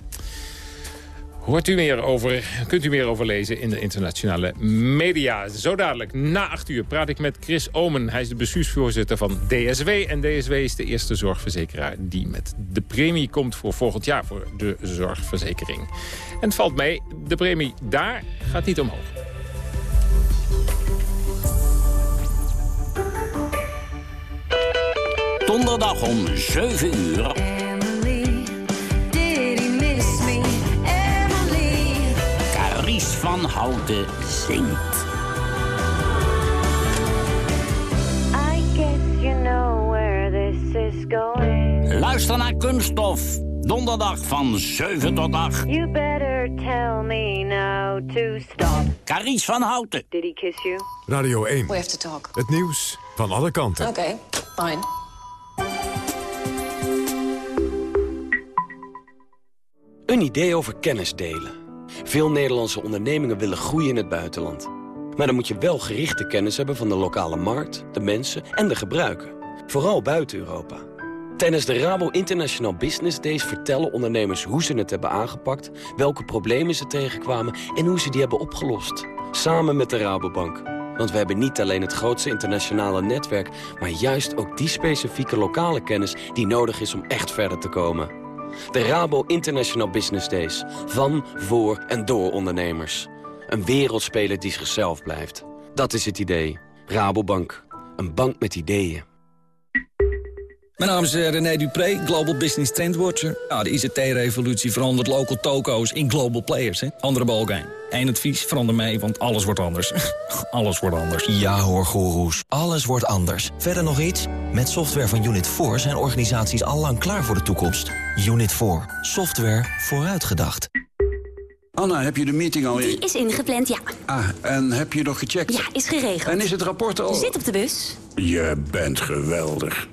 Speaker 11: Hoort u meer over, kunt u meer over lezen in de internationale media. Zo dadelijk, na acht uur, praat ik met Chris Omen. Hij is de bestuursvoorzitter van DSW. En DSW is de eerste zorgverzekeraar die met de premie komt voor volgend jaar voor de zorgverzekering. En het valt mee, de premie daar gaat niet omhoog.
Speaker 50: Donderdag om 7 uur. Caries van Houten zingt.
Speaker 51: I guess you know where this is going.
Speaker 50: Luister naar Kunststof. Donderdag van 7 tot 8.
Speaker 51: You better tell me now to stop.
Speaker 50: Caries van Houten.
Speaker 51: Did he kiss you?
Speaker 47: Radio 1.
Speaker 51: We have to talk.
Speaker 47: Het nieuws van alle kanten.
Speaker 51: Oké, okay, fine.
Speaker 52: Een idee over kennis delen. Veel Nederlandse ondernemingen willen groeien in het buitenland. Maar dan moet je wel gerichte kennis hebben van de lokale markt, de mensen en de gebruiken. Vooral buiten Europa. Tijdens de Rabo International Business Days vertellen ondernemers hoe ze het hebben aangepakt, welke problemen ze tegenkwamen en hoe ze die hebben opgelost. Samen met de Rabobank. Want we hebben niet alleen het grootste internationale netwerk, maar juist ook die specifieke lokale kennis die nodig is om echt verder te komen. De Rabo International Business Days. Van, voor en door ondernemers. Een wereldspeler die zichzelf blijft. Dat is het idee. Rabobank. Een bank met ideeën.
Speaker 53: Mijn naam is eh, René Dupré, Global Business Trendwatcher. Nou, de ICT-revolutie verandert local toko's in global players. Hè? Andere balkijn. Eén advies, verander mee, want alles wordt anders. alles wordt anders.
Speaker 54: Ja hoor, goeroes. Alles wordt anders. Verder nog iets? Met software van Unit 4 zijn organisaties al lang klaar voor de toekomst. Unit 4. Software vooruitgedacht.
Speaker 55: Anna, heb je de meeting al...
Speaker 56: Die is ingepland, ja.
Speaker 55: Ah, en heb je nog gecheckt?
Speaker 56: Ja, is geregeld.
Speaker 55: En is het rapport al...
Speaker 56: Zit op de bus.
Speaker 55: Je bent geweldig.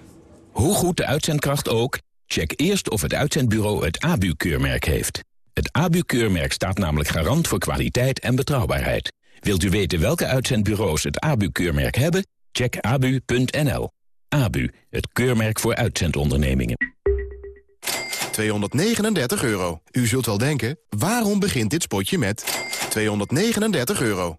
Speaker 57: Hoe goed de uitzendkracht ook, check eerst of het uitzendbureau het ABU-keurmerk heeft. Het ABU-keurmerk staat namelijk garant voor kwaliteit en betrouwbaarheid. Wilt u weten welke uitzendbureaus het ABU-keurmerk hebben? Check abu.nl. ABU, het keurmerk voor uitzendondernemingen.
Speaker 39: 239 euro. U zult wel denken, waarom begint dit spotje met 239 euro?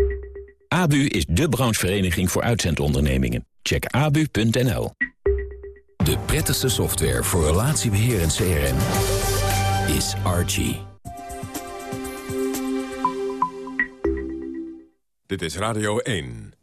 Speaker 57: ABU is de branchevereniging voor uitzendondernemingen. Check abu.nl.
Speaker 58: De prettigste software voor relatiebeheer en CRM is Archie.
Speaker 47: Dit is Radio 1.